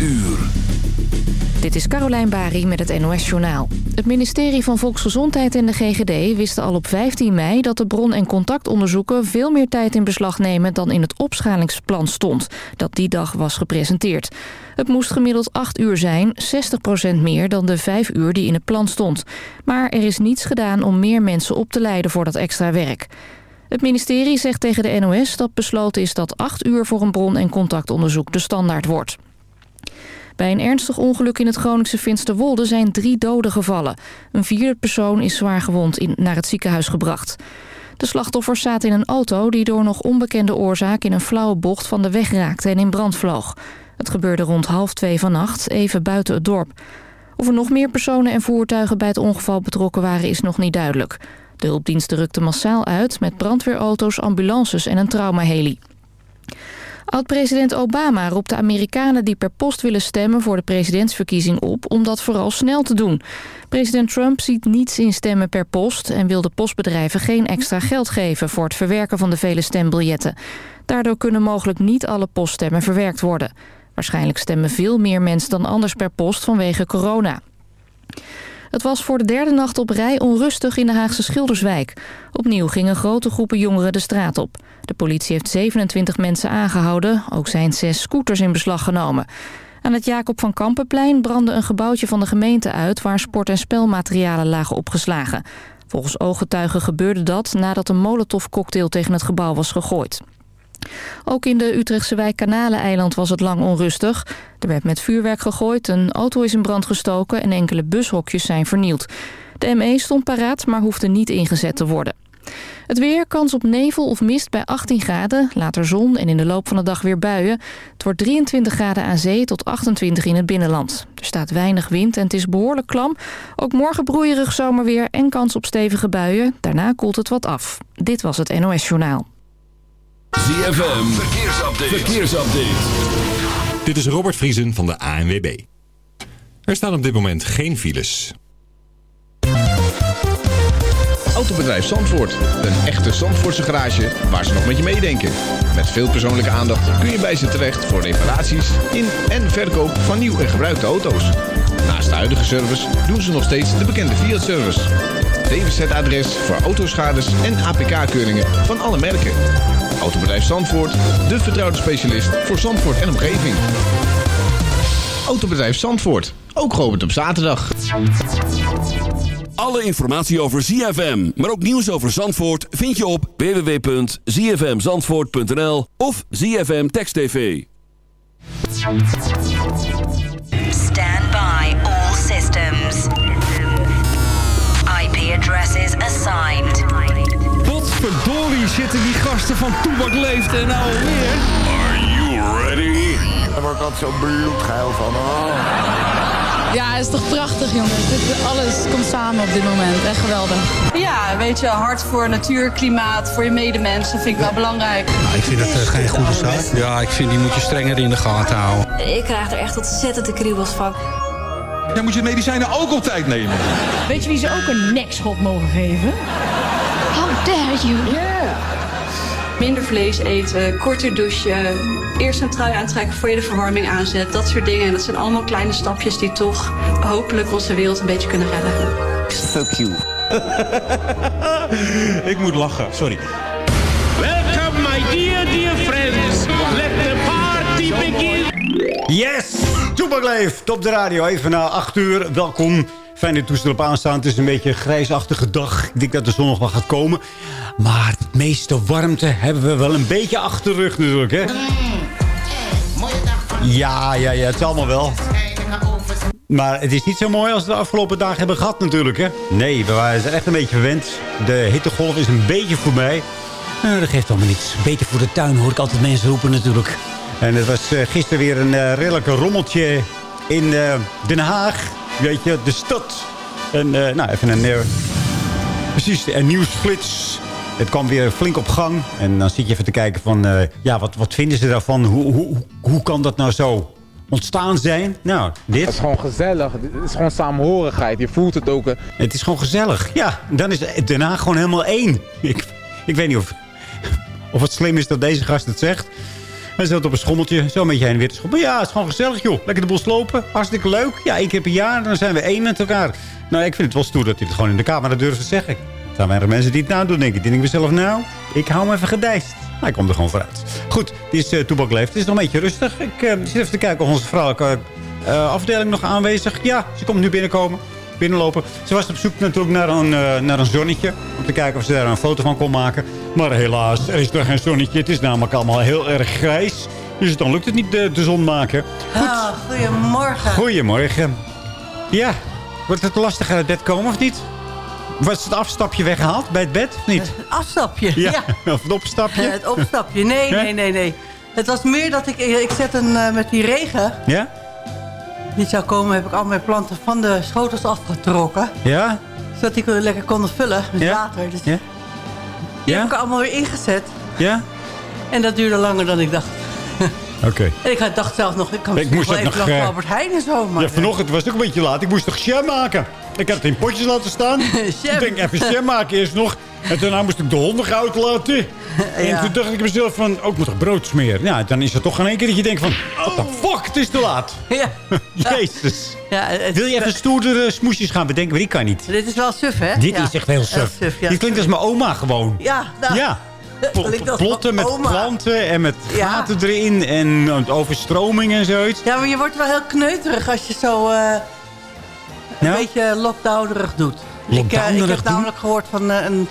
uur. Dit is Carolijn Bari met het NOS Journaal. Het ministerie van Volksgezondheid en de GGD wisten al op 15 mei... dat de bron- en contactonderzoeken veel meer tijd in beslag nemen... dan in het opschalingsplan stond, dat die dag was gepresenteerd. Het moest gemiddeld 8 uur zijn, 60% meer dan de 5 uur die in het plan stond. Maar er is niets gedaan om meer mensen op te leiden voor dat extra werk. Het ministerie zegt tegen de NOS dat besloten is dat 8 uur voor een bron- en contactonderzoek de standaard wordt. Bij een ernstig ongeluk in het Groningse Finsterwolde zijn drie doden gevallen. Een vierde persoon is zwaar gewond in, naar het ziekenhuis gebracht. De slachtoffers zaten in een auto die door nog onbekende oorzaak... in een flauwe bocht van de weg raakte en in brand vloog. Het gebeurde rond half twee vannacht, even buiten het dorp. Of er nog meer personen en voertuigen bij het ongeval betrokken waren... is nog niet duidelijk. De hulpdiensten rukten massaal uit met brandweerauto's, ambulances en een traumaheli. Oud-president Obama roept de Amerikanen die per post willen stemmen voor de presidentsverkiezing op om dat vooral snel te doen. President Trump ziet niets in stemmen per post en wil de postbedrijven geen extra geld geven voor het verwerken van de vele stembiljetten. Daardoor kunnen mogelijk niet alle poststemmen verwerkt worden. Waarschijnlijk stemmen veel meer mensen dan anders per post vanwege corona. Het was voor de derde nacht op rij onrustig in de Haagse Schilderswijk. Opnieuw gingen grote groepen jongeren de straat op. De politie heeft 27 mensen aangehouden. Ook zijn zes scooters in beslag genomen. Aan het Jacob van Kampenplein brandde een gebouwtje van de gemeente uit... waar sport- en spelmaterialen lagen opgeslagen. Volgens ooggetuigen gebeurde dat nadat een molotovcocktail tegen het gebouw was gegooid. Ook in de Utrechtse wijk Kanaleneiland was het lang onrustig. Er werd met vuurwerk gegooid, een auto is in brand gestoken... en enkele bushokjes zijn vernield. De ME stond paraat, maar hoefde niet ingezet te worden. Het weer, kans op nevel of mist bij 18 graden, later zon en in de loop van de dag weer buien. Het wordt 23 graden aan zee tot 28 in het binnenland. Er staat weinig wind en het is behoorlijk klam. Ook morgen broeierig zomerweer en kans op stevige buien. Daarna koelt het wat af. Dit was het NOS Journaal. ZFM, verkeersupdate. verkeersupdate. Dit is Robert Vriesen van de ANWB. Er staan op dit moment geen files. Autobedrijf Zandvoort. Een echte Zandvoortse garage waar ze nog met je meedenken. Met veel persoonlijke aandacht kun je bij ze terecht voor reparaties in en verkoop van nieuw en gebruikte auto's. Naast de huidige service doen ze nog steeds de bekende Fiat-service. DWZ-adres voor autoschades en APK-keuringen van alle merken. Autobedrijf Zandvoort, de vertrouwde specialist voor Zandvoort en omgeving. Autobedrijf Zandvoort, ook geopend op zaterdag. Alle informatie over ZFM, maar ook nieuws over Zandvoort... vind je op www.zfmzandvoort.nl of ZFM Text TV. Potverdorie zitten die gasten van Toebak Leeft en nou alweer. Are you ready? Daar word ik altijd zo bloedgeil van. Oh. Ja, het is toch prachtig, jongens. Dit, alles komt samen op dit moment. Echt geweldig. Ja, weet je, hard voor natuur, klimaat, voor je medemensen vind ik wel belangrijk. ik vind dat uh, geen goede zaak. Ja, ik vind die moet je strenger in de gaten houden. Ik krijg er echt ontzettend de kriebels van. Dan moet je medicijnen ook op tijd nemen. Weet je wie ze ook een nekschot mogen geven? Dare you? Yeah. Minder vlees eten, korter douchen, eerst een trui aantrekken voor je de verwarming aanzet. Dat soort dingen. En dat zijn allemaal kleine stapjes die toch hopelijk onze wereld een beetje kunnen redden. Fuck you. ik moet lachen, sorry. Welcome my dear, dear friends. Let the party begin. Yes! Toepak leeft op de radio. Even na 8 uur. Welkom. Fijn dat toestel op aanstaan. Het is een beetje een grijsachtige dag. Ik denk dat de zon nog wel gaat komen. Maar het meeste warmte hebben we wel een beetje achter de rug natuurlijk, hè? Ja, ja, ja. Het is allemaal wel. Maar het is niet zo mooi als we de afgelopen dagen hebben gehad natuurlijk, hè? Nee, we waren echt een beetje verwend. De hittegolf is een beetje voorbij. Nou, dat geeft allemaal niets. Beter voor de tuin hoor ik altijd mensen roepen natuurlijk. En het was uh, gisteren weer een uh, redelijke rommeltje in uh, Den Haag. Weet je, de stad. En nou, even een... precies, een nieuwsflits. Het kwam weer flink op gang. En dan zit je even te kijken van... ja, wat, wat vinden ze daarvan? Hoe, hoe, hoe kan dat nou zo ontstaan zijn? Nou, dit. Het is gewoon gezellig. Het is gewoon saamhorigheid. Je voelt het ook. Het is gewoon gezellig. Ja, dan is Den Haag gewoon helemaal één. Ik, ik weet niet of, of het slim is dat deze gast het zegt. Hij zat op een schommeltje, zo een beetje heen en weer te. Ja, het is gewoon gezellig, joh. Lekker de bos lopen. Hartstikke leuk. Ja, één keer per jaar, dan zijn we één met elkaar. Nou, ik vind het wel stoer dat hij het gewoon in de camera durft te zeggen. Er zijn weinig mensen die het nou doen, denk ik. Die denken mezelf, nou, ik hou me even gedijst. Hij komt er gewoon vooruit. Goed, dit is uh, Toebak. Het is nog een beetje rustig. Ik uh, zit even te kijken of onze vrouwelijke uh, afdeling nog aanwezig. Ja, ze komt nu binnenkomen. Binnenlopen. Ze was op zoek natuurlijk naar een, naar een zonnetje. Om te kijken of ze daar een foto van kon maken. Maar helaas, er is er geen zonnetje. Het is namelijk allemaal heel erg grijs. Dus dan lukt het niet de, de zon maken. Goed. Ah, goedemorgen. Goedemorgen. Ja, wordt het lastig uit het bed komen of niet? Was het afstapje weggehaald bij het bed of niet? Het afstapje, ja. ja. Of het opstapje? Het opstapje, nee, nee, nee, nee. Het was meer dat ik... Ik zet een uh, met die regen... Ja? Die zou komen, heb ik al mijn planten van de schotels afgetrokken. Ja? Zodat die lekker konden vullen met ja? water. Dus ja? Die heb ik allemaal weer ingezet. Ja? En dat duurde langer dan ik dacht. Oké. Okay. En ik dacht zelf nog, ik kan ik moest even nog, langs uh, Albert Heijn en zo. Maar ja, vanochtend was het ook een beetje laat. Ik moest nog jam maken. Ik had het in potjes laten staan. ik denk, even jam maken eerst nog. En daarna moest ik de honden goud laten. ja. En toen dacht ik mezelf van, ook moet nog brood smeren. Ja, dan is het toch in één keer dat je denkt van, what the fuck, het is te laat. Ja. Jezus. Ja, Wil je even stoerdere smoesjes gaan bedenken? Maar die kan niet. Dit is wel suf, hè? Dit is echt heel suf. Dit klinkt als mijn oma gewoon. Ja, nou. Ja. Plotten met oma. planten en met gaten erin en overstroming en zoiets. Ja, maar je wordt wel heel kneuterig als je zo uh, een nou? beetje lockdownerig doet. Ik, uh, ik heb namelijk gehoord van uh, een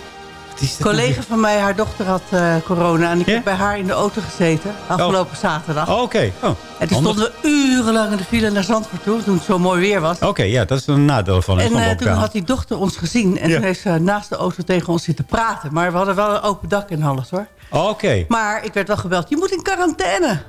collega van mij, haar dochter had uh, corona. En ik heb bij haar in de auto gezeten, afgelopen oh. zaterdag. Oh, Oké. Okay. Oh. En toen stonden we urenlang in de file naar Zandvoort toe, toen het zo mooi weer was. Oké, okay, ja, dat is een nadeel van En uh, toen had die dochter ons gezien. En yeah. toen heeft ze naast de auto tegen ons zitten praten. Maar we hadden wel een open dak in alles, hoor. Oké. Okay. Maar ik werd wel gebeld, je moet in quarantaine.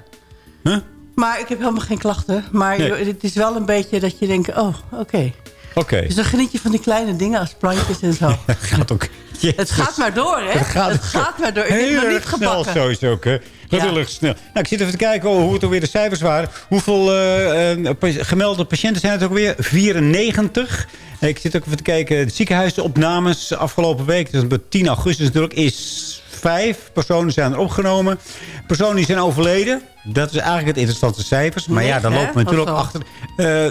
Huh? Maar ik heb helemaal geen klachten. Maar nee. het is wel een beetje dat je denkt, oh, oké. Oké. Dus dan geniet je van die kleine dingen als plantjes en zo. Ja, gaat ook. Jezus. Het gaat maar door, hè? Het gaat, het gaat maar door. Ik heb niet snel sowieso, hè? Heel erg snel. Nou, ik zit even te kijken hoe het alweer de cijfers waren. Hoeveel uh, uh, gemelde patiënten zijn het ook weer? 94. Ik zit ook even te kijken. De ziekenhuisopnames afgelopen week, dus op 10 augustus natuurlijk, is vijf personen zijn er opgenomen. Personen die zijn overleden. Dat is eigenlijk het interessante cijfers. Maar ja, dan lopen we natuurlijk achter. Uh,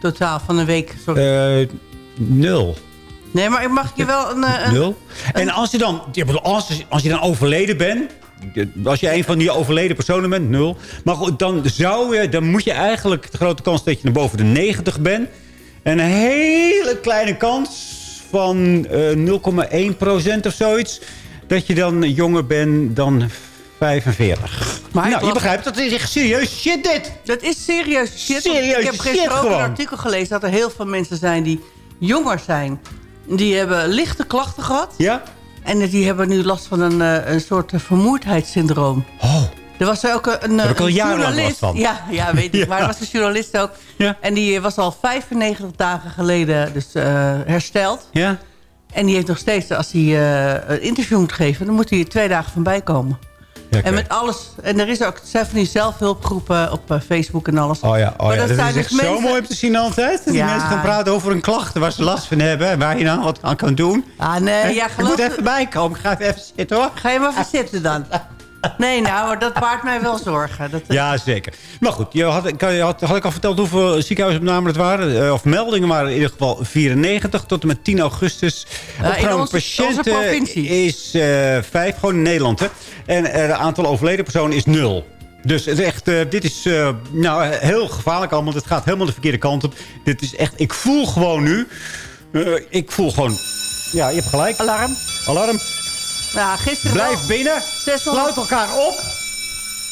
Totaal van een week, sorry. Uh, nul. Nee, maar mag je wel een... een nul. En als je, dan, als, als je dan overleden bent... Als je een van die overleden personen bent, nul. Maar goed, dan, zou je, dan moet je eigenlijk de grote kans dat je naar boven de 90 bent. En een hele kleine kans van uh, 0,1% of zoiets dat je dan jonger bent dan 45. Maar nou, je begrijpt, dat is echt serieus shit dit. Dat is serieus shit. Serieus ik heb gisteren ook een artikel gelezen dat er heel veel mensen zijn die jonger zijn. Die hebben lichte klachten gehad. Ja? En die hebben nu last van een, een soort vermoeidheidssyndroom. Oh. Er was ook een, een journalist. Van. Ja, ja, weet ik. ja. Maar er was een journalist ook. Ja. En die was al 95 dagen geleden dus, uh, hersteld. Ja. En die heeft nog steeds, als hij uh, een interview moet geven... dan moet hij er twee dagen van bijkomen. En met alles. En er is ook zijn van die zelfhulpgroepen op uh, Facebook en alles. Oh ja, oh ja. dat, dat is echt mensen... zo mooi om te zien altijd. Dat ja. die mensen gaan praten over een klacht waar ze last van hebben. En waar je dan wat aan kan doen. Ah nee, ja, geloof... Ik moet even bijkomen. Ik ga even zitten hoor. Ga je maar even zitten dan. Nee, nou, dat baart mij wel zorgen. Dat, ja, zeker. Maar goed, je had, je had, had ik al verteld hoeveel ziekenhuisopnamen het waren? Uh, of meldingen waren in ieder geval 94 tot en met 10 augustus. Uh, in onze, patiënten onze provincie. is uh, vijf, gewoon in Nederland. Hè? En het aantal overleden personen is nul. Dus het echt, uh, dit is uh, nou, heel gevaarlijk allemaal. Het gaat helemaal de verkeerde kant op. Dit is echt, ik voel gewoon nu... Uh, ik voel gewoon... Ja, je hebt gelijk. Alarm. Alarm. Ja, gisteren Blijf binnen. 600... Sluit elkaar op.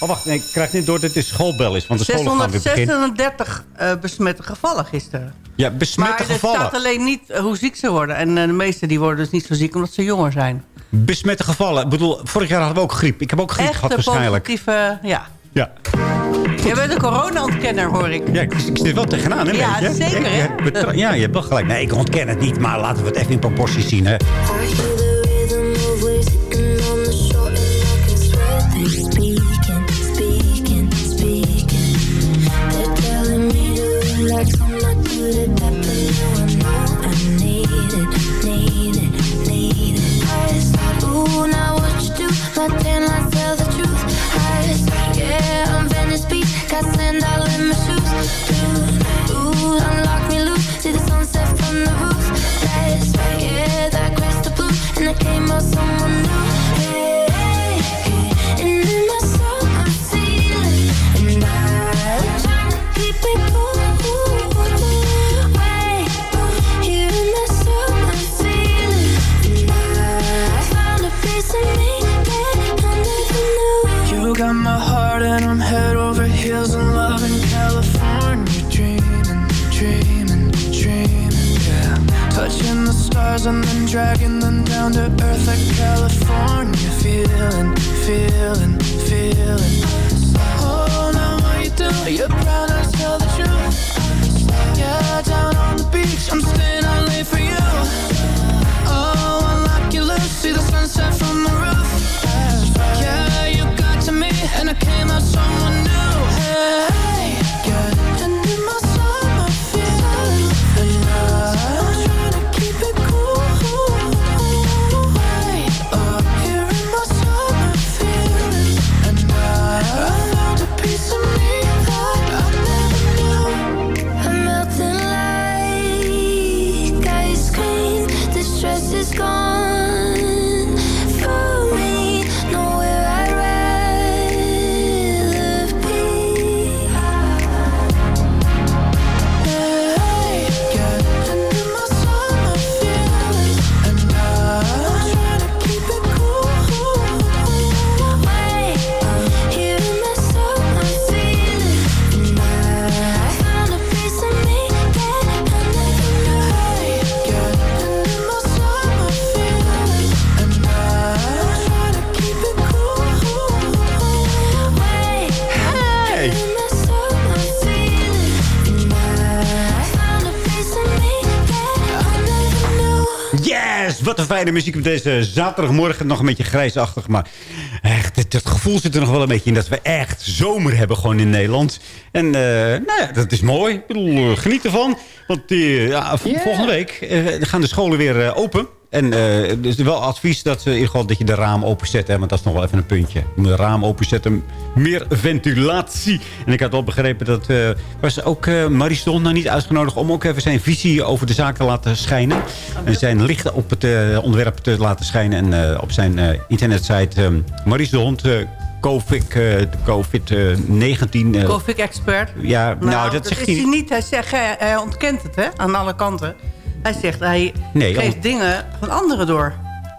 Oh, wacht. Nee, ik krijg niet door dat het schoolbel is. Want de scholen gaan weer beginnen. 636 uh, besmette gevallen gisteren. Ja, besmette maar gevallen. Maar er staat alleen niet hoe ziek ze worden. En uh, de meeste die worden dus niet zo ziek omdat ze jonger zijn. Besmette gevallen. Ik bedoel, vorig jaar hadden we ook griep. Ik heb ook griep Echte gehad waarschijnlijk. positieve, ja. Ja. Jij bent een corona-ontkenner, hoor ik. Ja, ik, ik zit wel tegenaan, hè? Ja, beetje. zeker, hè? Ja, ja, je hebt wel gelijk. Nee, ik ontken het niet, maar laten we het even in proporties zien, hè? Dragging them down to earth like California. Feeling, feeling, feeling. Oh, now what you do? You're proud to tell the truth. Yeah, down on the beach, I'm staying muziek op deze zaterdagmorgen. Nog een beetje grijsachtig, maar echt, het, het gevoel zit er nog wel een beetje in... dat we echt zomer hebben gewoon in Nederland. En eh, nou ja, dat is mooi. Ik bedoel, eh, geniet ervan. Want eh, ja, vol- volgende week gaan de scholen weer open. En eh dus wel advies dat, ze in ieder geval, dat je de raam openzet. Hè, want dat is nog wel even een puntje. Je moet de raam openzetten. Meer ventilatie. En ik had wel begrepen dat... eh, was ook eh Marisol nog niet uitgenodigd... om ook even zijn visie over de zaak te laten schijnen. En zijn licht op het eh, onderwerp te laten schijnen. En op zijn internetsite uh, Maries de Hond... eh, COVID, COVID-19... eh, Covid-expert. ja, nou, dat, dat zegt is hij hij niet. Hij, zegt, hij, hij ontkent het, hè, aan alle kanten. Hij zegt, hij Nee, geeft dingen van anderen door.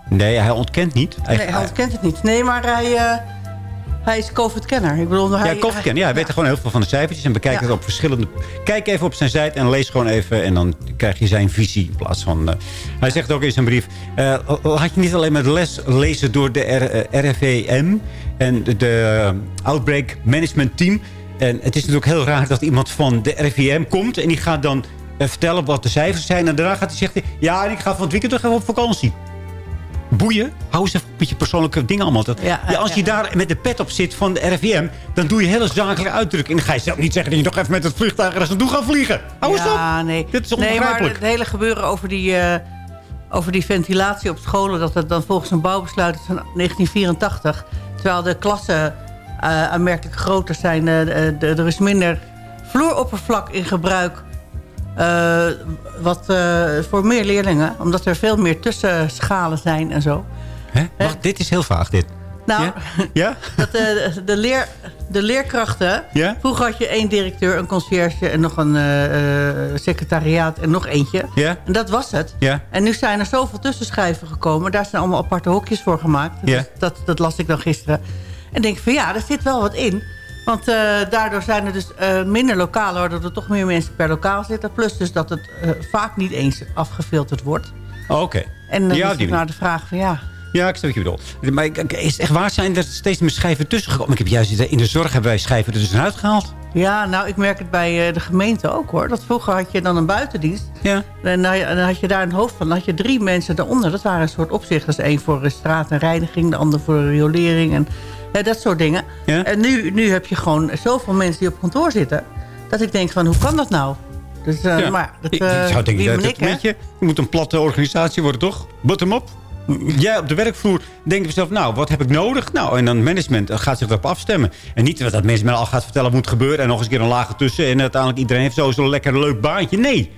Nee, hij ontkent niet. Hij, nee, hij ontkent het niet. Nee, maar hij, eh, hij is COVID-kenner. Ik bedoel, hij, ja, COVID kennen. Ja, hij weet er gewoon heel veel van de cijfertjes. En bekijkt Ja. het op verschillende... Kijk even op zijn site en lees gewoon even. En dan krijg je zijn visie in plaats van... eh, hij zegt ook in zijn brief... eh, laat je niet alleen met les lezen door de R, RIVM... en de, Outbreak Management Team. En het is natuurlijk heel raar dat iemand van de RIVM komt... en die gaat dan vertellen wat de cijfers zijn. En daarna gaat hij zeggen... ja, ik ga van het weekend toch even op vakantie boeien. Hou eens even met je persoonlijke dingen allemaal. Dat, ja, als je daar met de pet op zit van de RIVM... dan doe je hele zakelijke uitdrukkingen. En dan ga je zelf niet zeggen dat je nog even met het vliegtuig ergens naartoe gaat vliegen. Hou eens op. nee. Dit is nee, maar onbegrijpelijk. het hele gebeuren over die, eh, over die ventilatie op scholen... dat het dan volgens een bouwbesluit is van 1984... terwijl de klassen eh, aanmerkelijk groter zijn... eh, er is minder vloeroppervlak in gebruik... eh, wat eh, voor meer leerlingen, omdat er veel meer tussenschalen zijn en zo. Hè? Wacht, dit is heel vaag, dit. Nou, Ja? dat, eh, de, leer, de leerkrachten... Ja? Vroeger had je één directeur, een conciërge... en nog een secretariaat en nog eentje. Ja? En dat was het. Ja? En nu zijn er zoveel tussenschijven gekomen. Daar zijn allemaal aparte hokjes voor gemaakt. Dat, Ja. dat, dat las ik dan gisteren. En denk van ja, er zit wel wat in. Want eh, daardoor zijn er dus eh, minder lokalen... waardoor er toch meer mensen per lokaal zitten. Plus dus dat het eh, vaak niet eens afgefilterd wordt. Oh, Oké. En dan ja, is die het nou de vraag van ja... Ja, ik snap wat je bedoelt. Maar is het echt waar zijn er steeds meer schijven tussen gekomen? Ik heb juist in de zorg hebben wij schijven er tussenuit gehaald. Ja, nou, ik merk het bij de gemeente ook, hoor. Dat vroeger had je dan een buitendienst. Ja. En dan, had je daar een hoofd van. Dan had je drie mensen daaronder. Dat waren een soort opzichters. Eén voor straat en reiniging. De ander voor riolering. En dat soort dingen. Ja. En nu, nu heb je gewoon zoveel mensen die op kantoor zitten. Dat ik denk van, hoe kan dat nou? Dus, eh, Ja. maar, dat, ik, ik eh, zou denken, dat het ik, je, je moet een platte organisatie worden, toch? Bottom-up. Jij op de werkvloer denkt bij jezelf, nou, wat heb ik nodig? Nou, en dan management gaat zich erop afstemmen. En niet dat management al gaat vertellen wat moet gebeuren... en nog eens een keer een lager tussen... en uiteindelijk iedereen heeft zo zo'n lekker leuk baantje. Nee.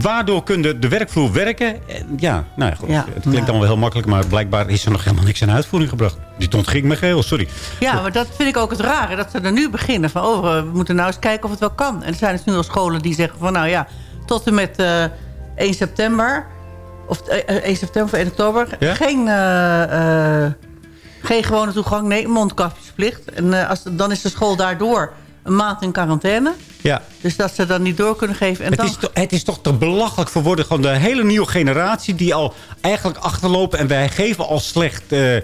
Waardoor kun de, werkvloer werken? En Ja, nou ja, goed. Ja. het klinkt allemaal heel makkelijk... maar blijkbaar is er nog helemaal niks aan uitvoering gebracht. Dit ontging me geheel, sorry. Ja, maar dat vind ik ook het rare. Dat ze er nu beginnen van, oh, we moeten nou eens kijken of het wel kan. En er zijn dus nu al scholen die zeggen van, nou ja, tot en met eh 1 september... of eh, eh, 1 september of 1 oktober... Ja? geen, eh, eh, geen gewone toegang, nee, mondkapjesplicht. En eh, als, dan is de school daardoor een maand in quarantaine. Ja. Dus dat ze dan niet door kunnen geven. En Het dan... is, toch, het is toch te belachelijk voor worden. Gewoon de hele nieuwe generatie die al eigenlijk achterlopen. En wij geven al slecht eh, eh,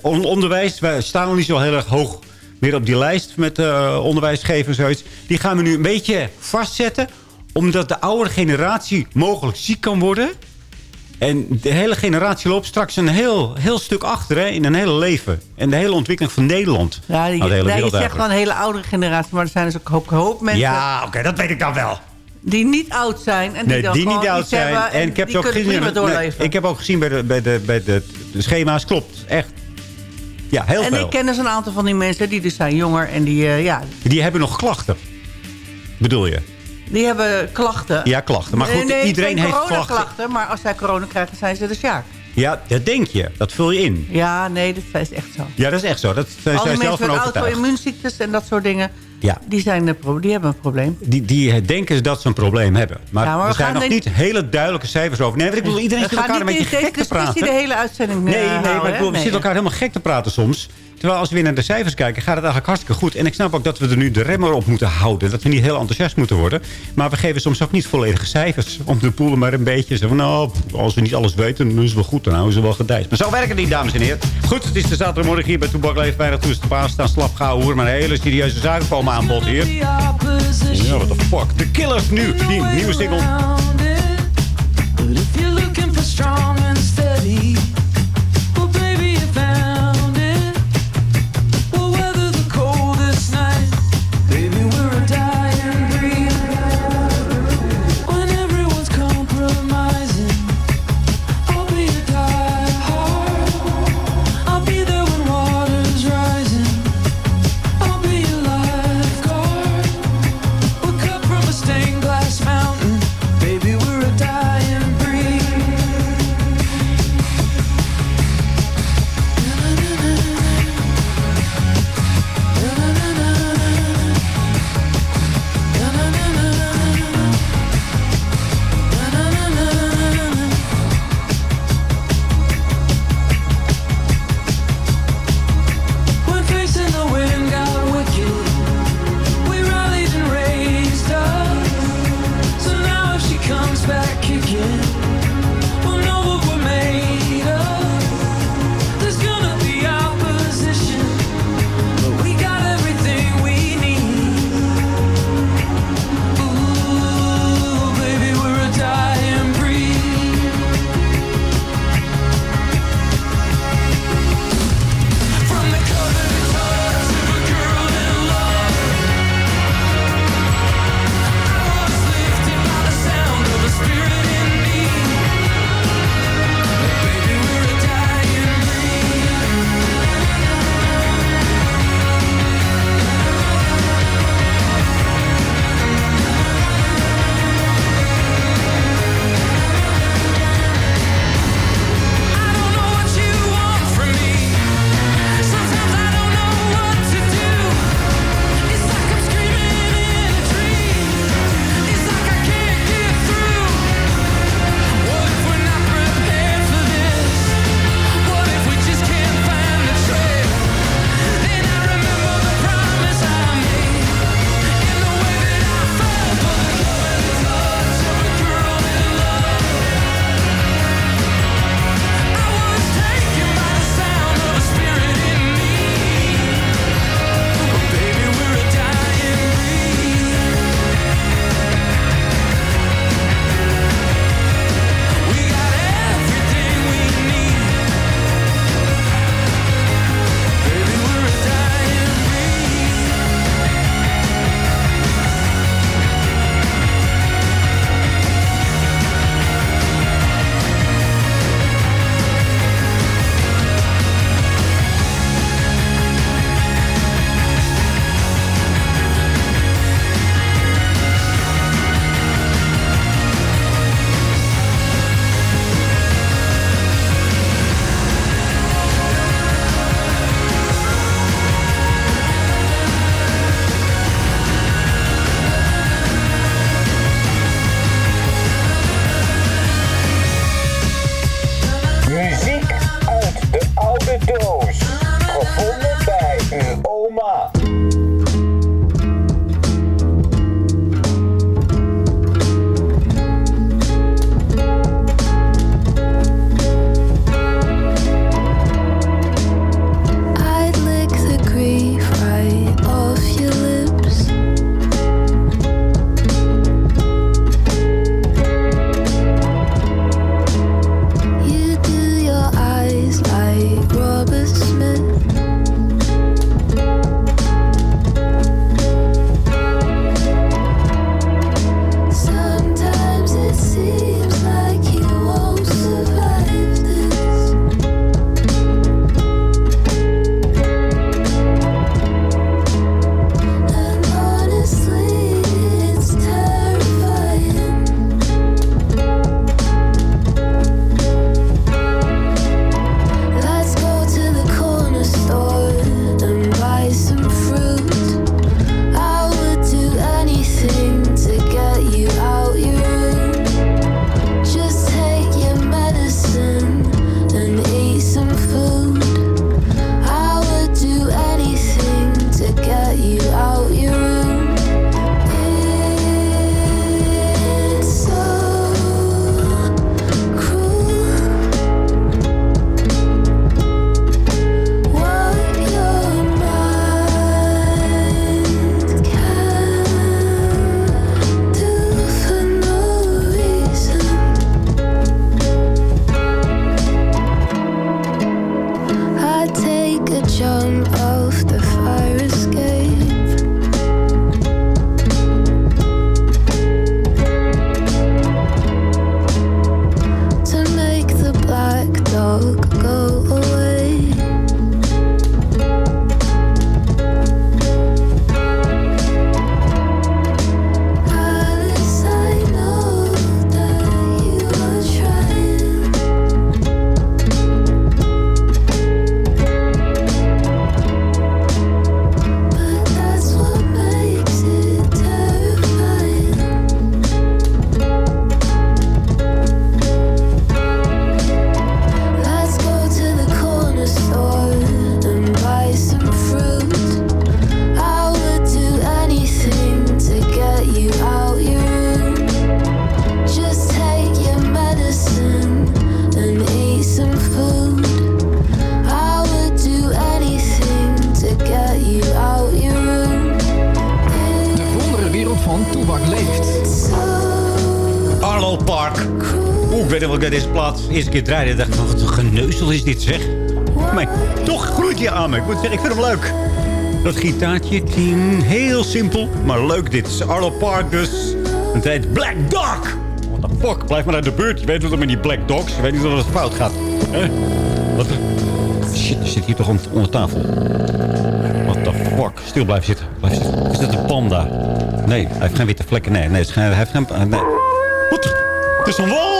on- onderwijs. Wij staan nog niet zo heel erg hoog meer op die lijst met onderwijsgeven en zoiets. Die gaan we nu een beetje vastzetten. Omdat de oudere generatie mogelijk ziek kan worden. En de hele generatie loopt straks een heel, heel stuk achter hè, in een hele leven. En de hele ontwikkeling van Nederland. Ja, die, Nou, hele nee, je zegt wel een hele oudere generatie. Maar er zijn dus ook een hoop, hoop mensen Ja, oké, dat weet ik dan wel. die niet oud zijn. En die, Nee, dan die niet oud zijn. En ik heb die ze ook kunnen gezien. nee, doorleven. ik heb ook gezien bij de, bij de, bij de, de schema's. Klopt, echt. Ja, heel en veel. ik ken dus een aantal van die mensen. Die dus zijn jonger. En die, eh, ja, Die hebben nog klachten. Bedoel je? Die hebben klachten. Ja, klachten. Maar goed, nee, nee, iedereen heeft klachten. Maar als zij corona krijgen, zijn ze dus ja. Ja, dat denk je. Dat vul je in. Ja, nee, dat is echt zo. Ja, dat is echt zo. Dat zijn Al zij die zelf mensen van met auto-immuunziektes en dat soort dingen... Ja. Die, zijn, pro- die hebben een probleem. Die, die denken dat ze een probleem hebben. Maar, Ja, maar we er zijn nog niet hele duidelijke cijfers over. Nee, want ik bedoel, iedereen We zit elkaar een niet beetje gek te praten. discussie de hele uitzending Nee, eh, nee, houden, maar ik bedoel, we Nee. zitten elkaar helemaal gek te praten soms. Terwijl als we weer naar de cijfers kijken, gaat het eigenlijk hartstikke goed. En ik snap ook dat we er nu de remmer op moeten houden. Dat we niet heel enthousiast moeten worden. Maar we geven soms ook niet volledige cijfers. Om de poelen maar een beetje. Zo van, nou, als we niet alles weten, dan is het wel goed. Dan houden ze wel gedijst. Maar zo werken het niet, dames en heren. Goed, het is de zaterdagmorgen hier bij Toebak Leeft. Weinig toe is de paas. Staan slap gauw hoer. Maar een hele serieuze zaken komen aan bod hier. Ja, what the fuck. The Killers nu. Die nieuwe single. Eerste keer draaide. Dacht van, wat een geneuzel is dit zeg. Maar toch groeit hij aan me. Ik moet zeggen, ik vind hem leuk. Dat gitaartje, tien, heel simpel, maar leuk dit. is Arlo Park dus. Het heet Black Dog. What the fuck, blijf maar uit de buurt. Je weet wat er met die Black Dogs. Je weet niet dat het fout gaat. Hè? Wat Shit, er zit hier toch onder, tafel. What the fuck. Stil blijven zitten. Blijf zitten. Is dat een panda? Nee, hij heeft geen witte vlekken. Nee, nee, hij heeft geen... Nee. Wat? Het is een wolf!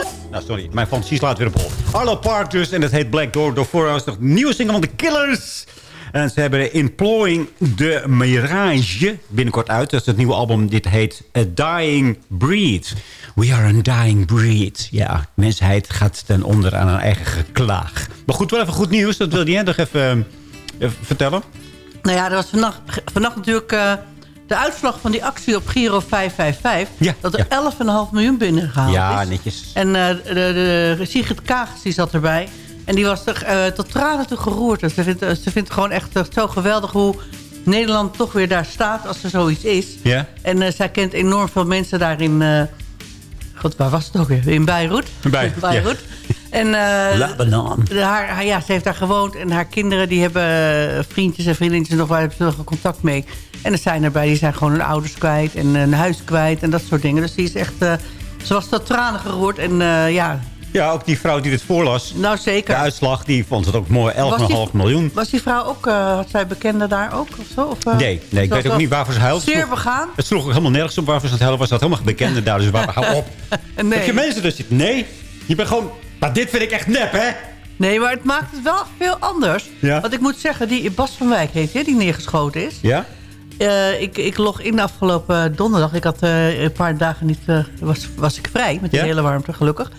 Sorry. Mijn fantasie slaat weer op hol. Arlo Park dus. En het heet Black Door. Door voorhuis nog nieuwe single van The Killers. En ze hebben Employing the Mirage binnenkort uit. Dat is het nieuwe album. Dit heet A Dying Breed. We are a dying breed. Ja, mensheid gaat ten onder aan haar eigen geklaag. Maar goed, wel even goed nieuws. Dat wil je nog even, eh, even vertellen. Nou ja, er was vannacht, vannacht natuurlijk eh, de uitslag van die actie op Giro 555. Ja, dat er 11,5 miljoen binnengehaald Ja, is. netjes. En eh, de, de, Sigrid Kaag die zat erbij. En die was er eh, tot tranen toe geroerd. Dus ze vindt, eh, ze vindt het gewoon echt zo geweldig hoe Nederland toch weer daar staat als er zoiets is. Ja? En zij kent enorm veel mensen daar in... eh, God, waar was het ook weer? In Beirut. Bij- Beirut. En eh, Lebanon. de- haar, haar- ja, ze heeft daar gewoond. En haar kinderen die hebben vriendjes en vriendinnetjes nog waar hebben ze nog contact mee. En er zijn erbij, die zijn gewoon hun ouders kwijt en een huis kwijt en dat soort dingen. Dus die is echt, eh, ze was tot tranen geroerd. En eh, ja, Ja, ook die vrouw die dit voorlas. nou zeker. De uitslag, die vond het ook mooi. 11,5 miljoen. Was die vrouw ook, eh, had zij bekende daar ook of zo? Of, eh, Nee, nee, ik weet ook niet waarvoor ze huilt. Zeer begaan? Het sloeg ook helemaal nergens op waarvoor ze het huilen was. Ze had helemaal bekende daar, dus waar, hou op. Nee. Heb je mensen dus zitten? Nee, je bent gewoon... Maar dit vind ik echt nep, hè? Nee, maar het maakt het wel veel anders. Ja. Want ik moet zeggen, die Bas van Wijk heet, hè, die neergeschoten is. Ja? Eh, ik, ik log in afgelopen donderdag. Ik had eh, een paar dagen niet, eh, was, was ik vrij met de Ja? hele warmte, gelukkig.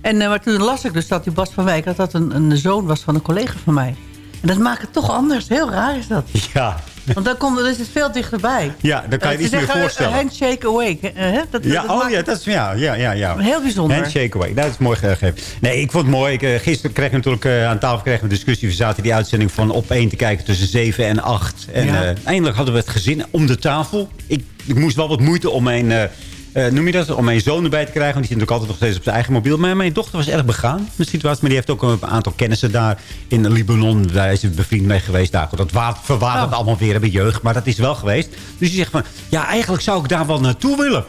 En maar toen las ik dus dat die Bas van Wijk dat dat een, een zoon was van een collega van mij. En dat maakt het toch anders. Heel raar is dat. Ja. Want dan, komt, dan is het veel dichterbij. Ja, dan kan je Eh, ze iets meer zeggen, voorstellen. eh, handshake away. hè? Dat, Ja, dat oh ja, dat is, ja, ja, ja, ja. Heel bijzonder. Handshake away. Dat is mooi gegeven. Nee, ik vond het mooi. Ik, eh, gisteren kregen we natuurlijk eh, aan tafel kregen we een discussie. We zaten die uitzending van op één te kijken tussen 7 en 8. En Ja. eh, eindelijk hadden we het gezin om de tafel. Ik, ik moest wel wat moeite om mijn... eh, noem je dat? Om mijn zoon erbij te krijgen. Want die zit natuurlijk altijd nog steeds op zijn eigen mobiel. Maar mijn dochter was erg begaan met de situatie. Maar die heeft ook een aantal kennissen daar in Libanon. Daar is ze bevriend mee geweest. Daar. Dat wa- verwatert Oh. allemaal weer bij jeugd. Maar dat is wel geweest. Dus die zegt van... Ja, eigenlijk zou ik daar wel naartoe willen.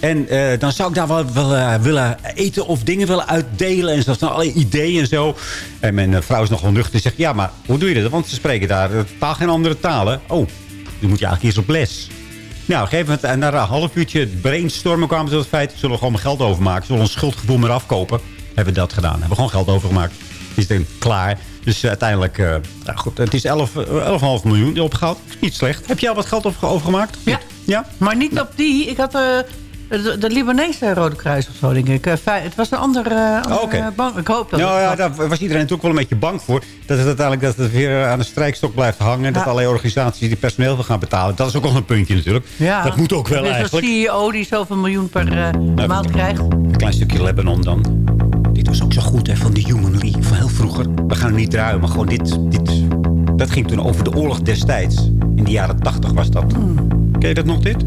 En eh, dan zou ik daar wel, wel eh, willen eten of dingen willen uitdelen. En zo, van alle ideeën en zo. En mijn vrouw is nog wel nuchter. Die zegt, ja, maar hoe doe je dat? Want ze spreken daar totaal geen andere talen. Oh, dan moet je eigenlijk eerst op les. Nou, op een gegeven moment, en na een half uurtje brainstormen kwamen ze tot het feit... zullen we gewoon mijn geld overmaken. Zullen we ons schuldgevoel meer afkopen. Hebben we dat gedaan. Hebben we gewoon geld overgemaakt. Is het klaar. Dus eh, uiteindelijk, eh, nou goed, het is 11, eh, 11,5 miljoen opgehaald. Niet slecht. Heb jij al wat geld over, overgemaakt? Ja. Ja? Maar niet op die. Ik had eh, de, de Libanese Rode Kruis of zo, denk ik. Eh, het was een andere, eh, andere Oké. bank. Ik hoop dat Nou het ja, daar was iedereen natuurlijk wel een beetje bang voor. Dat het uiteindelijk dat het weer aan de strijkstok blijft hangen. Dat Ja. allerlei organisaties die personeel wil gaan betalen. Dat is ook nog een puntje natuurlijk. Ja. Dat moet ook wel eigenlijk. een CEO die zoveel miljoen per eh, maand krijgt. Een klein stukje Lebanon dan. Dit was ook zo goed hè, van de Human League van heel vroeger. We gaan hem niet draaien, maar gewoon dit, dit. Dat ging toen over de oorlog destijds. In de jaren tachtig was dat. Ken je dat nog, dit?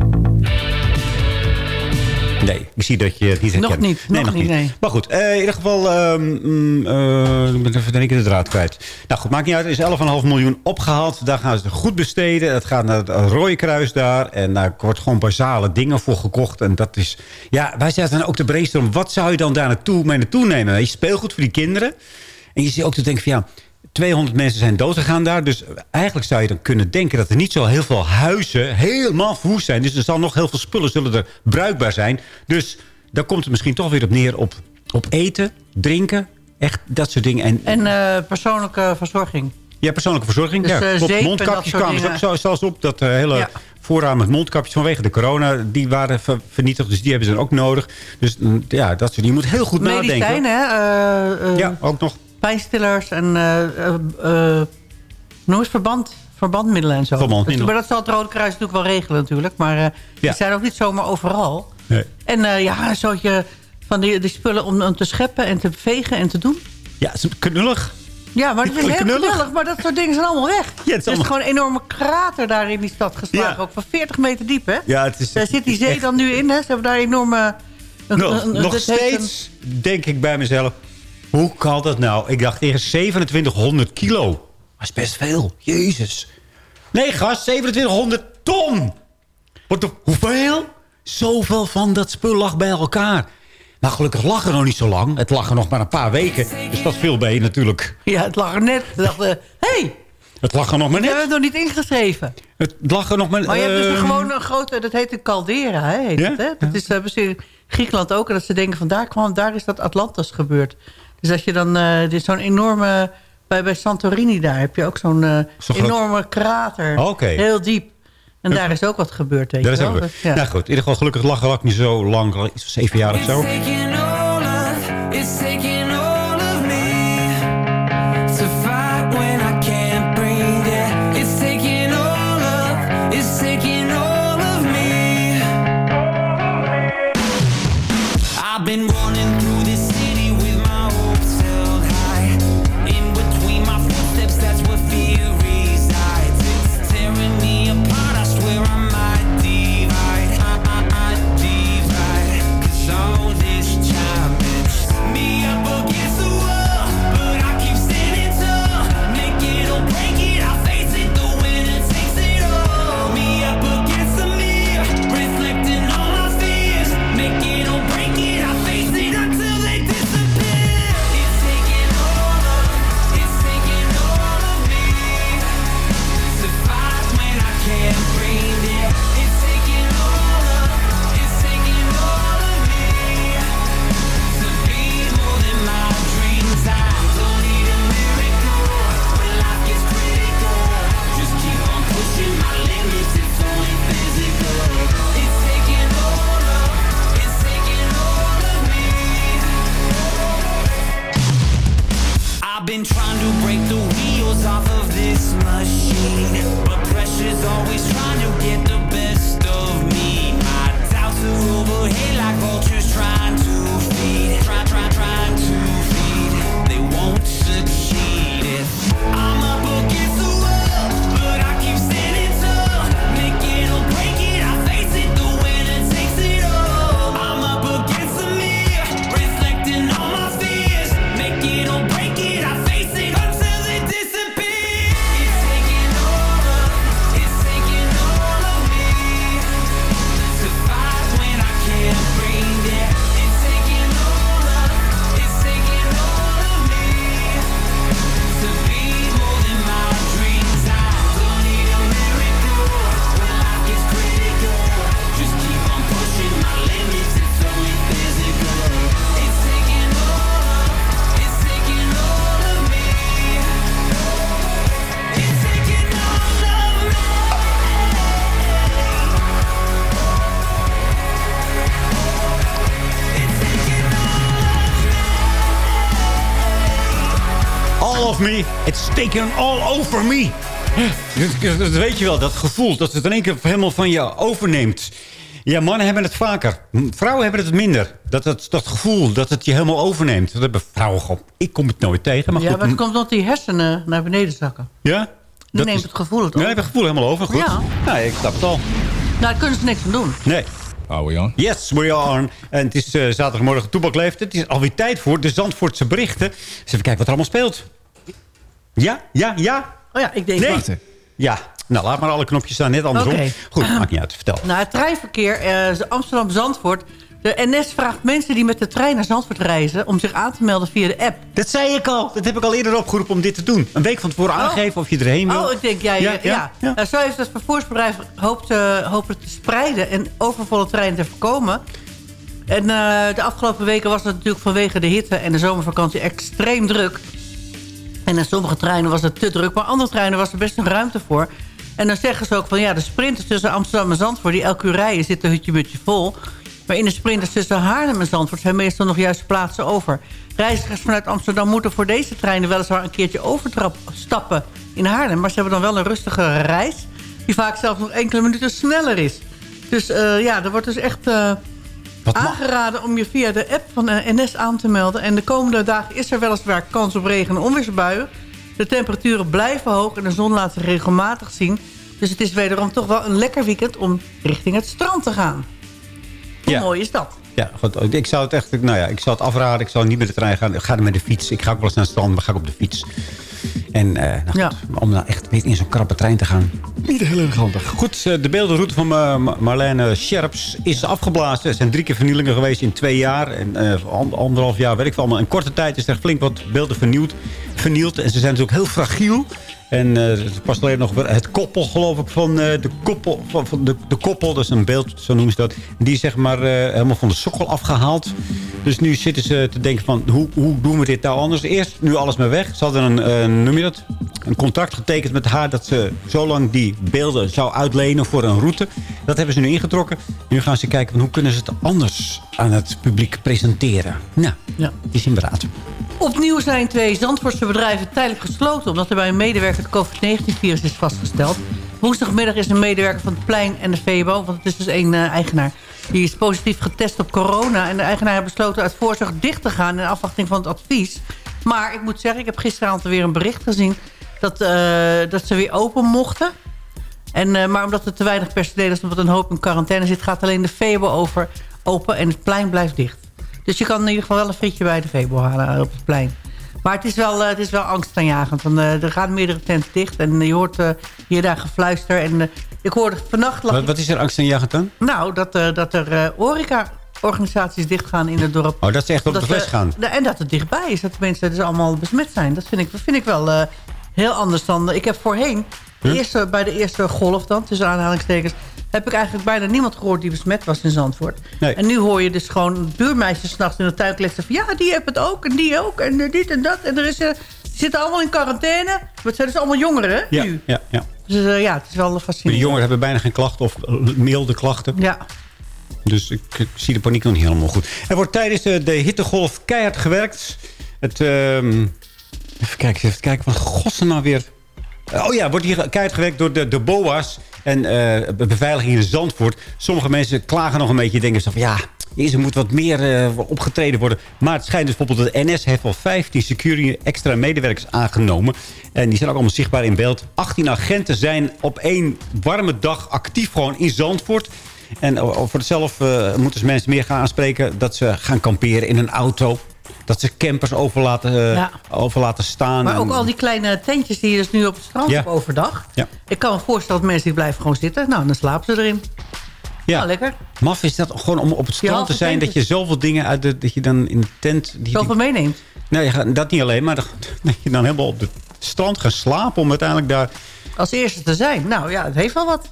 Nee, ik zie dat je het niet Nog niet, nog niet, nee. Maar goed, eh, in ieder geval... mm, eh, ik ben even denk ik de draad kwijt. Nou goed, maakt niet uit. Er is 11,5 miljoen opgehaald. Daar gaan ze goed besteden. Het gaat naar het Rode Kruis daar. En daar wordt gewoon basale dingen voor gekocht. En dat is... Ja, wij zaten dan ook te brainstormen. Wat zou je dan daar naartoe, mee naartoe nemen? Je, speelgoed voor die kinderen. En je ziet ook te denken van ja... 200 mensen zijn doodgegaan daar. Dus eigenlijk zou je dan kunnen denken dat er niet zo heel veel huizen helemaal verwoest zijn. Dus er zal nog heel veel spullen zullen er bruikbaar zijn. Dus daar komt het misschien toch weer op neer op, op eten, drinken. Echt dat soort dingen. En, En eh, persoonlijke verzorging. ja, persoonlijke verzorging. Dus, ja, eh, klopt. Mondkapjes kwamen ze ook dingen. zo, zelfs op. Dat eh, hele Ja. voorraad met mondkapjes vanwege de corona, die waren ver- vernietigd. Dus die hebben ze dan ook nodig. Dus mm, ja, dat soort Je moet heel goed nadenken. Medicijnen, hè? Ja, ook nog. Pijnstillers en eh, eh, eh, noem eens verband, verbandmiddelen en zo. Verbandmiddelen. Dus, maar dat zal het Rode Kruis natuurlijk wel regelen natuurlijk. Maar die zijn ook niet zomaar overal. Nee. En ja, een soortje van die, die spullen om, om te scheppen en te vegen en te doen. Ja, het is knullig. Ja, maar het is heel Knullig. maar dat soort dingen zijn allemaal weg. Ja, het is er is gewoon een enorme krater daar in die stad geslagen. Ja. Ook van 40 meter diep, hè? Ja, het is... Daar zit die zee echt- dan nu in, hè? Ze hebben daar enorme... een- Nog, een- nog steeds denk ik bij mezelf... Hoe kan dat nou? Ik dacht tegen 2700 kilo. Dat is best veel. Jezus. Nee, gast, 2700 ton. Wat de, hoeveel? Zoveel van dat spul lag bij elkaar. Nou, gelukkig lag er nog niet zo lang. Het lag er nog maar een paar weken. Dus dat viel bij natuurlijk. een- Ja, het lag er net. Ze dachten, hé, hey, Het lag er nog maar we net. hebben het nog niet ingeschreven. Het lag er nog maar... Maar je hebt dus een, ehm, gewoon een grote... Dat heet een caldera, hè? Heet Ja? het, hè? Dat is hebben ze in Griekenland ook. En dat ze denken van daar kwam... Daar is dat Atlantis gebeurd. Dus als je dan... eh dit is zo'n enorme... Bij, bij Santorini daar heb je ook zo'n eh, enorme krater. Oké. Heel diep. En daar is ook wat gebeurd, weet Dat je is wel. ook Dus, ja. Nou goed, in ieder geval gelukkig lag er ook niet zo lang. Iets van zeven jaar of zo. Taken all over me. Dat, weet je wel, dat gevoel dat het in één keer helemaal van je overneemt. Ja, mannen hebben het vaker. Vrouwen hebben het minder. Dat, dat, dat gevoel, dat het je helemaal overneemt. Dat hebben vrouwen gewoon. Ik kom het nooit tegen, maar ja, goed. maar het komt omdat die hersenen naar beneden zakken. Ja? Dan Dat neemt is- het gevoel het Nee, heb je het gevoel helemaal over, goed. Ja. Ja, ik snap het al. Nou, daar kunnen ze niks aan doen. Nee. Are we on? Yes, we are on. En het is eh, zaterdagmorgen Toebak leeft. Het is alweer tijd voor de Zandvoortse berichten. Dus even kijken wat er allemaal speelt. Ja, ja, ja. Oh ja, ik denk... Nee. Ja, nou laat maar alle knopjes staan, net andersom. Oké. Goed, maakt niet uit, vertel. Nou, het treinverkeer eh, Amsterdam-Zandvoort. De NS vraagt mensen die met de trein naar Zandvoort reizen... om zich aan te melden via de app. Dat zei ik al. Dat heb ik al eerder opgeroepen om dit te doen. Een week van tevoren Oh. aangeven of je erheen wil. Oh, ik denk, jij, Ja, ja. ja, ja. Nou, zo heeft het vervoersbedrijf hoopt, eh, hopelijk te spreiden... en overvolle treinen te voorkomen. En eh, de afgelopen weken was het natuurlijk vanwege de hitte... en de zomervakantie extreem druk. En in sommige treinen was het te druk... maar andere treinen was er best een ruimte voor. En dan zeggen ze ook van... ja, de sprinters tussen Amsterdam en Zandvoort... die elke uur rijden, zitten hutje-mutje vol... Maar in de sprinters tussen Haarlem en Zandvoort... zijn meestal nog juist plaatsen over. Reizigers vanuit Amsterdam moeten voor deze treinen... weliswaar een keertje overstappen in Haarlem. Maar ze hebben dan wel een rustige reis... die vaak zelfs nog enkele minuten sneller is. Dus eh, ja, er wordt dus echt eh, aangeraden... om je via de app van eh, NS aan te melden. En de komende dagen is er weliswaar kans op regen- en onweersbuien. De temperaturen blijven hoog en de zon laat zich regelmatig zien. Dus het is wederom toch wel een lekker weekend om richting het strand te gaan. Hoe Ja. mooi is dat? Ja, goed. Ik zou het echt, nou ja, ik zou het afraden. Ik zou niet met de trein gaan. Ik ga er met de fiets. Ik ga ook wel eens naar het strand, maar ga ik op de fiets. En eh, nou Ja. goed, om nou echt weer in zo'n krappe trein te gaan. Niet heel erg handig. Goed, eh, de beeldenroute van eh, Ma- Marlene Scherps is afgeblazen. Er zijn drie keer vernielingen geweest in twee jaar. En eh, an- anderhalf jaar, weet ik veel. allemaal. In korte tijd is er flink wat beelden vernieuwd, vernield. En ze zijn natuurlijk heel fragiel. En eh, er was alleen nog het koppel, geloof ik, van, eh, de, koppel, van, van de, de koppel. Dat is een beeld, zo noemen ze dat. Die is zeg maar eh, helemaal van de sokkel afgehaald. Dus nu zitten ze te denken van, hoe, hoe doen we dit nou anders? Eerst nu alles maar weg. Ze hadden een, eh, noem je dat? een contract getekend met haar... dat ze zo lang die beelden zou uitlenen voor een route. Dat hebben ze nu ingetrokken. Nu gaan ze kijken van, hoe kunnen ze het anders aan het publiek presenteren. Nou, Ja. het is in beraad. Opnieuw zijn twee Zandvoortse bedrijven tijdelijk gesloten... omdat er bij een medewerker het COVID-19-virus is vastgesteld. Woensdagmiddag is een medewerker van het Plein en de Febo... want het is dus één eh, eigenaar... die is positief getest op corona... en de eigenaar heeft besloten uit voorzorg dicht te gaan... in afwachting van het advies. Maar ik moet zeggen, ik heb gisteravond weer een bericht gezien... dat, eh, dat ze weer open mochten... En, eh, maar omdat er te weinig personeel is, omdat een hoop in quarantaine zit... gaat alleen de Febo over open en het plein blijft dicht. Dus je kan in ieder geval wel een frietje bij de Febo halen eh, op het plein. Maar het is wel, eh, het is wel angstaanjagend. Want eh, er gaan meerdere tenten dicht. En je hoort hier daar gefluister. En ik hoorde vannacht... lag Wat, ik- wat is er angst aan jagen dan? Nou, dat, dat er horeca-organisaties dichtgaan in het dorp. Oh, dat ze echt op de fles gaan. En dat het dichtbij is. Dat de mensen dus allemaal besmet zijn. Dat vind ik, dat vind ik wel heel anders dan... Ik heb voorheen, de Huh? eerste, bij de eerste golf dan, tussen aanhalingstekens... heb ik eigenlijk bijna niemand gehoord die besmet was in Zandvoort. Nee. En nu hoor je dus gewoon buurmeisjes s'nachts in de tuin kletsen van... ja, die hebben het ook en die ook en dit en dat. En er is, eh, die zitten allemaal in quarantaine. Maar het zijn dus allemaal jongeren Ja, nu. ja, ja. Dus eh, ja, het is wel Maar fascinerend. die jongeren hebben bijna geen klachten of eh, milde klachten. Ja, Dus ik, ik zie de paniek nog niet helemaal goed. Er wordt tijdens de hittegolf keihard gewerkt. Het, ehm, even kijken, even kijken. Wat godsnaam nou weer... Oh ja, wordt hier keihard gewerkt door de, de BOA's en eh, be- beveiliging in Zandvoort. Sommige mensen klagen nog een beetje. Denken zo van ja, er moet wat meer eh, opgetreden worden. Maar het schijnt dus bijvoorbeeld de NS heeft al 15 security extra medewerkers aangenomen. En die zijn ook allemaal zichtbaar in beeld. 18 agenten zijn op één warme dag actief gewoon in Zandvoort. En voor hetzelfde eh, moeten ze mensen meer gaan aanspreken... dat ze gaan kamperen in een auto. Dat ze campers over laten, eh, Ja. over laten staan. maar ook al die kleine tentjes die je dus nu op het strand Ja. hebt overdag. Ja. Ik kan me voorstellen dat mensen die blijven gewoon zitten. Nou, dan slapen ze erin. Ja. Nou, lekker. Maf is dat gewoon om op het strand te zijn... dat je zoveel dingen uit de, dat je dan in de tent... Die, Zoveel meeneemt. Nee, gaat- dat niet alleen, maar dat dat je dan helemaal op het strand gaat slapen... om uiteindelijk daar... Als eerste te zijn. Nou ja, het heeft wel wat.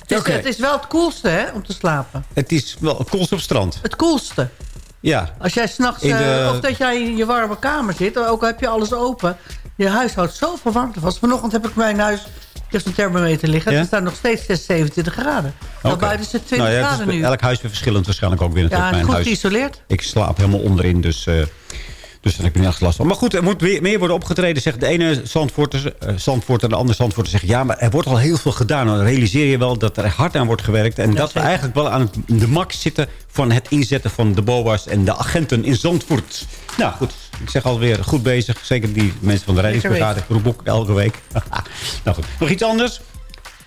Het is, Oké. het is wel het coolste, hè, om te slapen. Het is wel het koelst op strand. Het coolste. Ja. Als jij s'nachts... De- eh, of dat jij in je warme kamer zit, ook al heb je alles open. Je huis houdt zoveel warmte vast. Vanochtend heb ik mijn huis... Ik heb zo'n thermometer liggen. Ja? Er staat nog steeds 6, 27 graden. Nou, Oké. buiten is het 20 Nou ja, het graden nu. Elk huis weer verschillend waarschijnlijk ook weer Ja, het mijn goed huis. geïsoleerd. Ik slaap helemaal onderin, dus... eh, dus daar heb ik niet echt last van. Maar goed, er moet weer meer worden opgetreden. Zegt de ene Zandvoorter, eh, Zandvoort en de andere Zandvoorter zegt... ja, maar er wordt al heel veel gedaan. Dan realiseer je wel dat er hard aan wordt gewerkt. En dat we eigenlijk wel aan de max zitten... van het inzetten van de BOA's en de agenten in Zandvoort. Nou goed, ik zeg alweer goed bezig. Zeker die mensen van de reddingsbrigade. Ik roep ook elke week. nou goed, nog iets anders?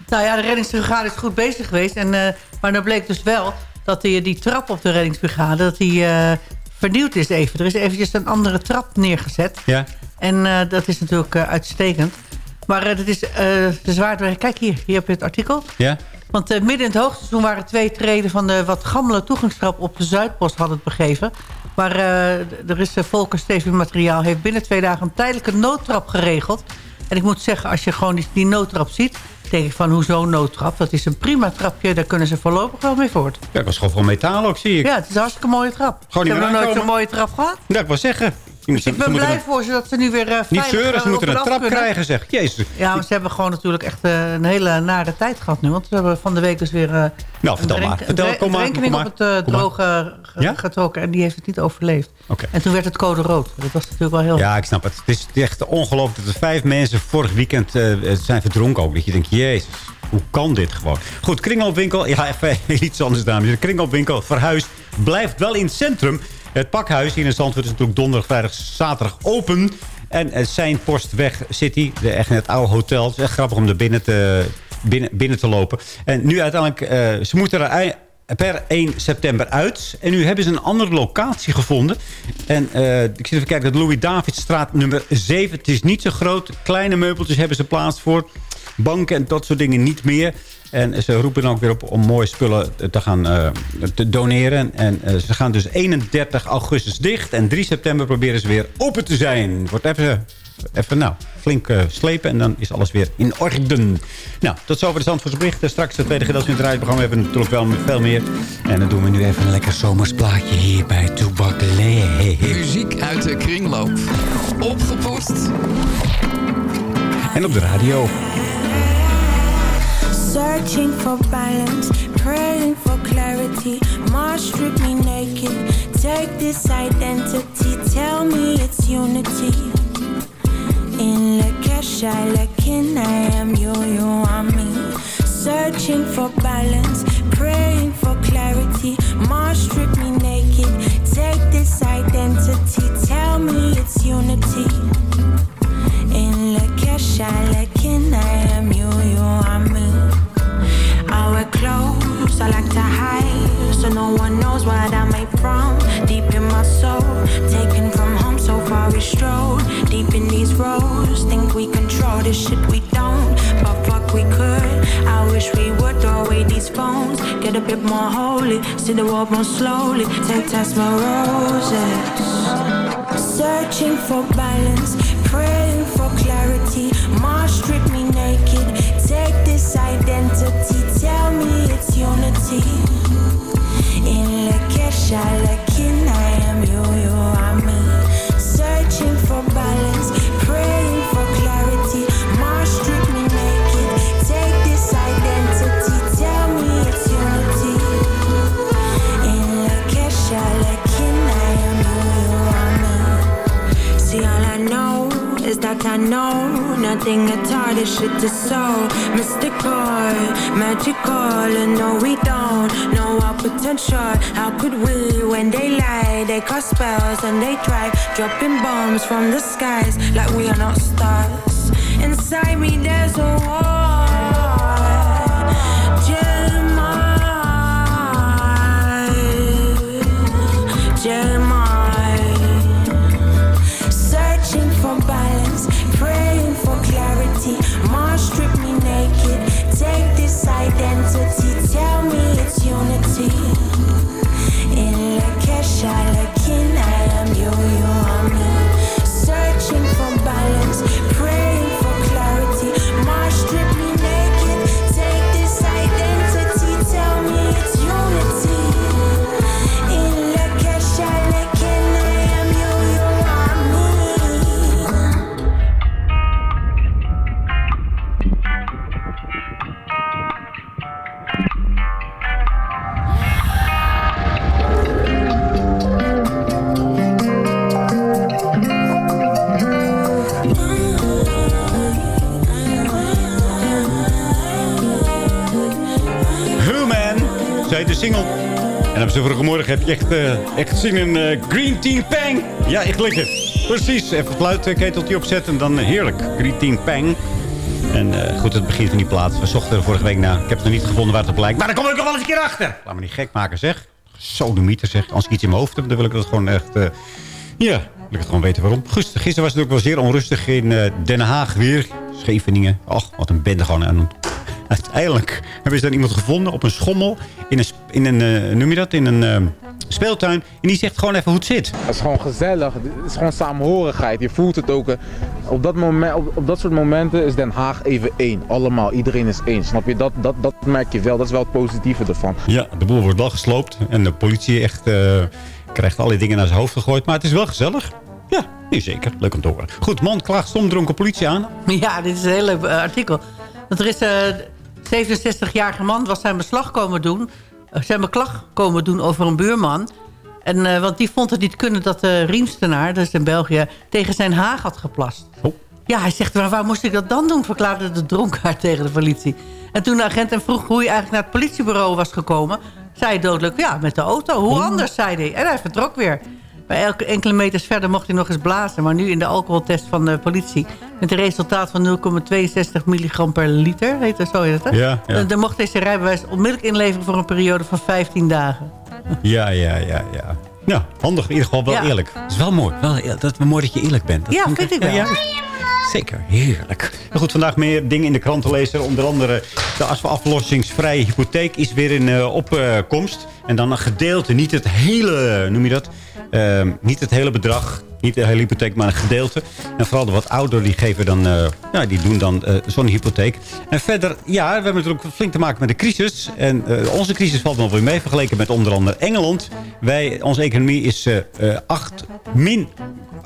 Nou ja, de reddingsbrigade is goed bezig geweest. En, eh, maar dan bleek dus wel dat die, die trap op de reddingsbrigade... dat die eh, vernieuwd is even. Er is eventjes een andere trap neergezet. Ja? En eh, dat is natuurlijk eh, uitstekend. Maar eh, dat is de zwaardweg. Kijk hier, hier heb je het artikel. Ja? Want midden in het hoogseizoen waren twee treden van de wat gammele toegangstrap op de Zuidpost hadden het begeven. Maar er is Volker Stevig Materiaal heeft binnen twee dagen een tijdelijke noodtrap geregeld. En ik moet zeggen, als je gewoon die, die noodtrap ziet, denk ik van hoezo noodtrap? Dat is een prima trapje, daar kunnen ze voorlopig wel mee voort. Ja, ik was gewoon van metaal ook, zie ik. Ja, het is een hartstikke mooie trap. Gewoon niet hebben nog nooit zo'n mooie trap gehad. Ja, ik wil zeggen. Ik ben blij voor ze dat ze nu weer uh, Niet zeuren, ze moeten een trap krijgen, zeg. Jezus. Ja, maar ze hebben gewoon natuurlijk echt uh, een hele nare tijd gehad nu. Want ze hebben van de week dus weer uh, nou, vertel een, maar. Vertel, kom maar, op het uh, droge ja? getrokken. En die heeft het niet overleefd. Okay. En toen werd het code rood. Dat was natuurlijk wel heel... Ja, ik snap het. Het is echt ongelooflijk dat er vijf mensen vorig weekend zijn verdronken ook. Dat je denkt, jezus, hoe kan dit gewoon? Goed, kringloopwinkel. Ja, even iets anders, dames. De kringloopwinkel verhuisd. Blijft wel in het centrum. Het pakhuis hier in Zandvoort is natuurlijk donderdag, vrijdag, zaterdag open. En uh, Seinpostweg City, de, echt het oude hotel. Het is echt grappig om er binnen te, binnen, binnen te lopen. En nu uiteindelijk, uh, ze moeten er per 1 september uit. En nu hebben ze een andere locatie gevonden. En uh, ik zit even kijken, de Louis-Davidstraat nummer 7. Het is niet zo groot. Kleine meubeltjes hebben ze plaats voor. Banken en dat soort dingen niet meer. En ze roepen dan ook weer op om mooie spullen te gaan uh, te doneren. En uh, ze gaan dus 31 augustus dicht. En 3 september proberen ze weer open te zijn. Wordt even, even nou, flink uh, slepen. En dan is alles weer in orde. Nou, tot zover de Zandvoortse berichten. Straks het tweede gedeelte in het rijprogramma hebben we natuurlijk wel veel meer. En dan doen we nu even een lekker zomersplaatje hier bij Toebak. Muziek uit de kringloop. Opgepost. En op de radio. Searching for balance, praying for clarity. Mars strip me naked. Take this identity, tell me it's unity. In Lakesha, Lakin, I am you, you are me. Searching for balance, praying for clarity. Mars strip me naked. Take this identity, tell me it's unity. Get more holy. See the world burn slowly. Take test my roses. Searching for balance Praying for clarity. Mars strip me naked. Take this identity. Tell me it's unity. In Lakesha, Lakin, I am you, you are me I know nothing at all. This shit is so mystical, magical, and no, we don't know our potential. How could we, when they lie, they cast spells and they drive, dropping bombs from the skies like we are not stars. Inside me, there's a war. Heb je echt, eh, echt zin in eh, Green Tea Pang. Ja, echt lekker. Precies, even het fluitketeltje opzetten en dan eh, heerlijk. Green Tea Pang. En goed, het begin van die plaats. We zochten er vorige week naar. Ik heb het nog niet gevonden waar het op lijkt. Maar daar kom ik nog wel eens een keer achter. Laat me niet gek maken, zeg. Sodemieter, zeg. Als ik iets in mijn hoofd heb, dan wil ik dat gewoon echt... ja, wil ik het gewoon weten waarom. Gist- Gisteren was het ook wel zeer onrustig in Den Haag weer. Scheveningen. Och, wat een bende gewoon. En uiteindelijk hebben ze dan iemand gevonden op een schommel. In een, in een eh, noem je dat? In een eh, speeltuin. En die zegt gewoon even hoe het zit. Het is gewoon gezellig. Het is gewoon samenhorigheid. Je voelt het ook. eh, Op dat, moment, op, op dat soort momenten is Den Haag even één. Allemaal. Iedereen is één. Snap je? Dat, dat, dat merk je wel. Dat is wel het positieve ervan. Ja, de boel wordt wel gesloopt. En de politie echt eh, krijgt allerlei dingen naar zijn hoofd gegooid. Maar het is wel gezellig. Ja, nee, zeker. Leuk om te horen. Goed, man klaagt stomdronken politie aan. Ja, dit is een heel leuk artikel. Want er is een 67-jarige man was zijn beslag komen doen. eh, zijn beklag komen doen over een buurman. En, eh, want die vond het niet kunnen dat de Riemstenaar, dat is in België, tegen zijn haag had geplast. Oh. Ja, hij zegt, waar, waar moest ik dat dan doen? Verklaarde de dronkaard tegen de politie. En toen de agent hem vroeg hoe hij eigenlijk naar het politiebureau was gekomen... zei hij doodelijk, ja, met de auto. Hoe anders, zei hij. En hij vertrok weer. Maar elke enkele meters verder mocht hij nog eens blazen. Maar nu in de alcoholtest van de politie... met een resultaat van 0,62 milligram per liter. Heet dat, zo heet hè? Ja, ja. Dan- mocht deze rijbewijs onmiddellijk inleveren... voor een periode van 15 dagen. Ja, ja, ja, ja. Nou, handig. In ieder geval wel Ja. eerlijk. Het is wel mooi. Wel, eer- dat is mooi dat je eerlijk bent. Dat Ja, vind ik wel. ja, zeker. Heerlijk. Nou goed, vandaag meer dingen in de krant te lezen. Onder andere de aflossingsvrije hypotheek is weer in eh, opkomst. En dan een gedeelte, niet het hele, noem je dat? Ehm, niet het hele bedrag, niet de hele hypotheek, maar een gedeelte. En vooral de wat ouderen, die geven dan, eh, ja, die doen dan eh, zo'n hypotheek. En verder, ja, we hebben natuurlijk flink te maken met de crisis. En eh, onze crisis valt nog weer mee, vergeleken met onder andere Engeland. Wij, onze economie is eh, eh, 8, min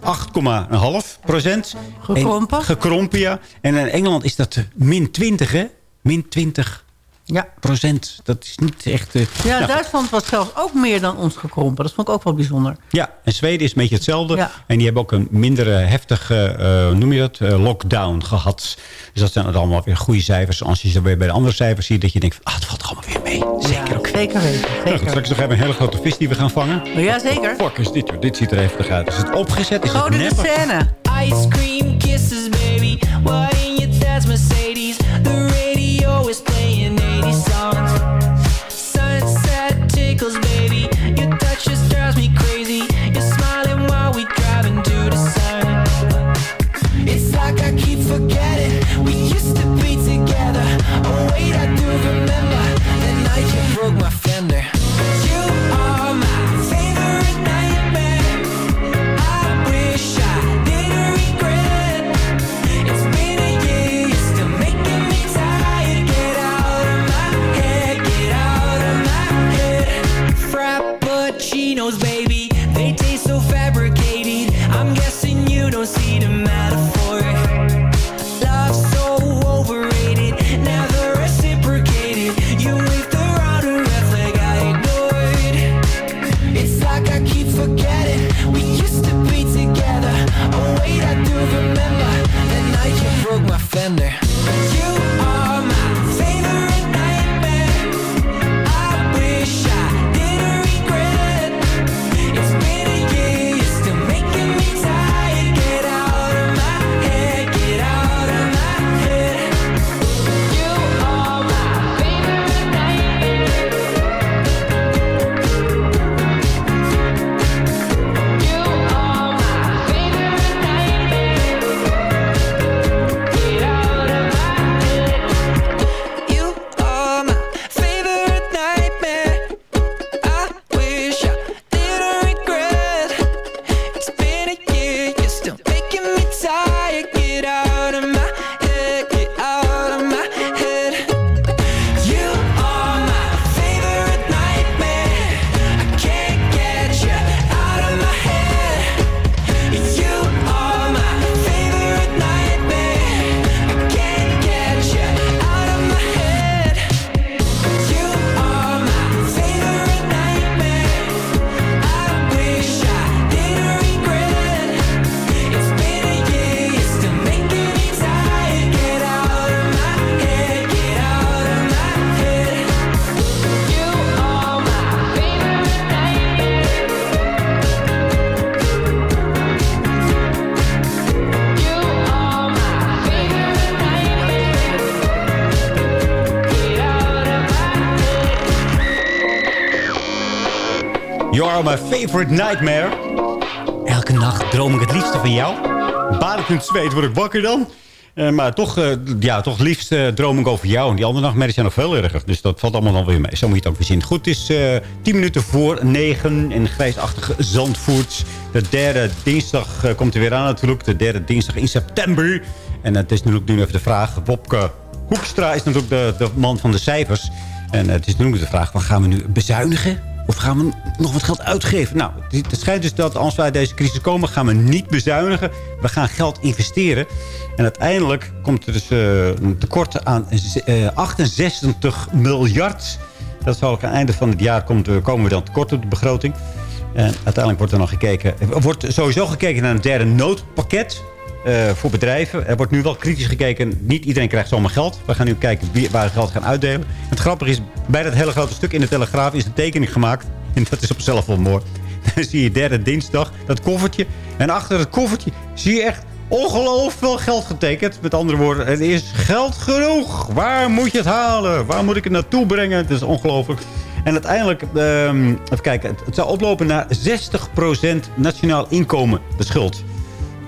8,5 procent. Gekrompen? En- Gekrompen, ja. En in Engeland is dat min 20, hè? Min 20 Ja. procent. Dat is niet echt... eh, Ja, nou, Duitsland was zelfs ook meer dan ons gekrompen. Dat vond ik ook wel bijzonder. Ja, en Zweden is een beetje hetzelfde. Ja. En die hebben ook een minder eh, heftige, eh, noem je dat, eh, lockdown gehad. Dus dat zijn dan allemaal weer goede cijfers. Als je ze weer bij de andere cijfers ziet, dat je denkt, van, ah, het valt allemaal weer mee. Zeker ook. Zeker weten. Nou, goed, Zeker. straks nog even een hele grote vis die we gaan vangen. Ja, zeker. Fuck is dit, joh. Dit ziet er heftig uit. Is het opgezet? Is het Gouden de scène. Ice cream kisses, baby. Why in your dad's Mercedes? The radio is Sunday. You are my favorite nightmare. Elke nacht droom ik het liefste van jou. Ik in zweet, word ik wakker dan. Eh, maar toch, eh, ja, toch liefst droom ik over jou. En die andere nachtmerries zijn nog veel erger. Dus dat valt allemaal dan weer mee. Zo moet je het ook weer. Goed, het is eh 10 minuten voor 9 in grijsachtige Zandvoort. De derde dinsdag komt er weer aan natuurlijk. De derde dinsdag in september. En het is natuurlijk nu even de vraag. Wopke Hoekstra is natuurlijk de, de man van de cijfers. En het is nu de vraag, van, gaan we nu bezuinigen? Of gaan we nog wat geld uitgeven? Nou, het schijnt dus dat als wij deze crisis komen... gaan we niet bezuinigen. We gaan geld investeren. En uiteindelijk komt er dus eh, een tekort aan eh, 68 miljard. Dat zal ook aan het einde van het jaar komt, eh, komen we dan tekort op de begroting. En uiteindelijk wordt er nog gekeken... Wordt sowieso gekeken naar een derde noodpakket... eh, voor bedrijven. Er wordt nu wel kritisch gekeken. Niet iedereen krijgt zomaar geld. We gaan nu kijken wie, waar we geld gaan uitdelen. Het grappige is, bij dat hele grote stuk in de Telegraaf is een tekening gemaakt. En dat is op zichzelf wel mooi. Dan zie je derde dinsdag dat koffertje. En achter het koffertje zie je echt ongelooflijk veel geld getekend. Met andere woorden, er is geld genoeg. Waar moet je het halen? Waar moet ik het naartoe brengen? Het is ongelooflijk. En uiteindelijk, ehm, even kijken, het, het zou oplopen naar 60% nationaal inkomen, de schuld.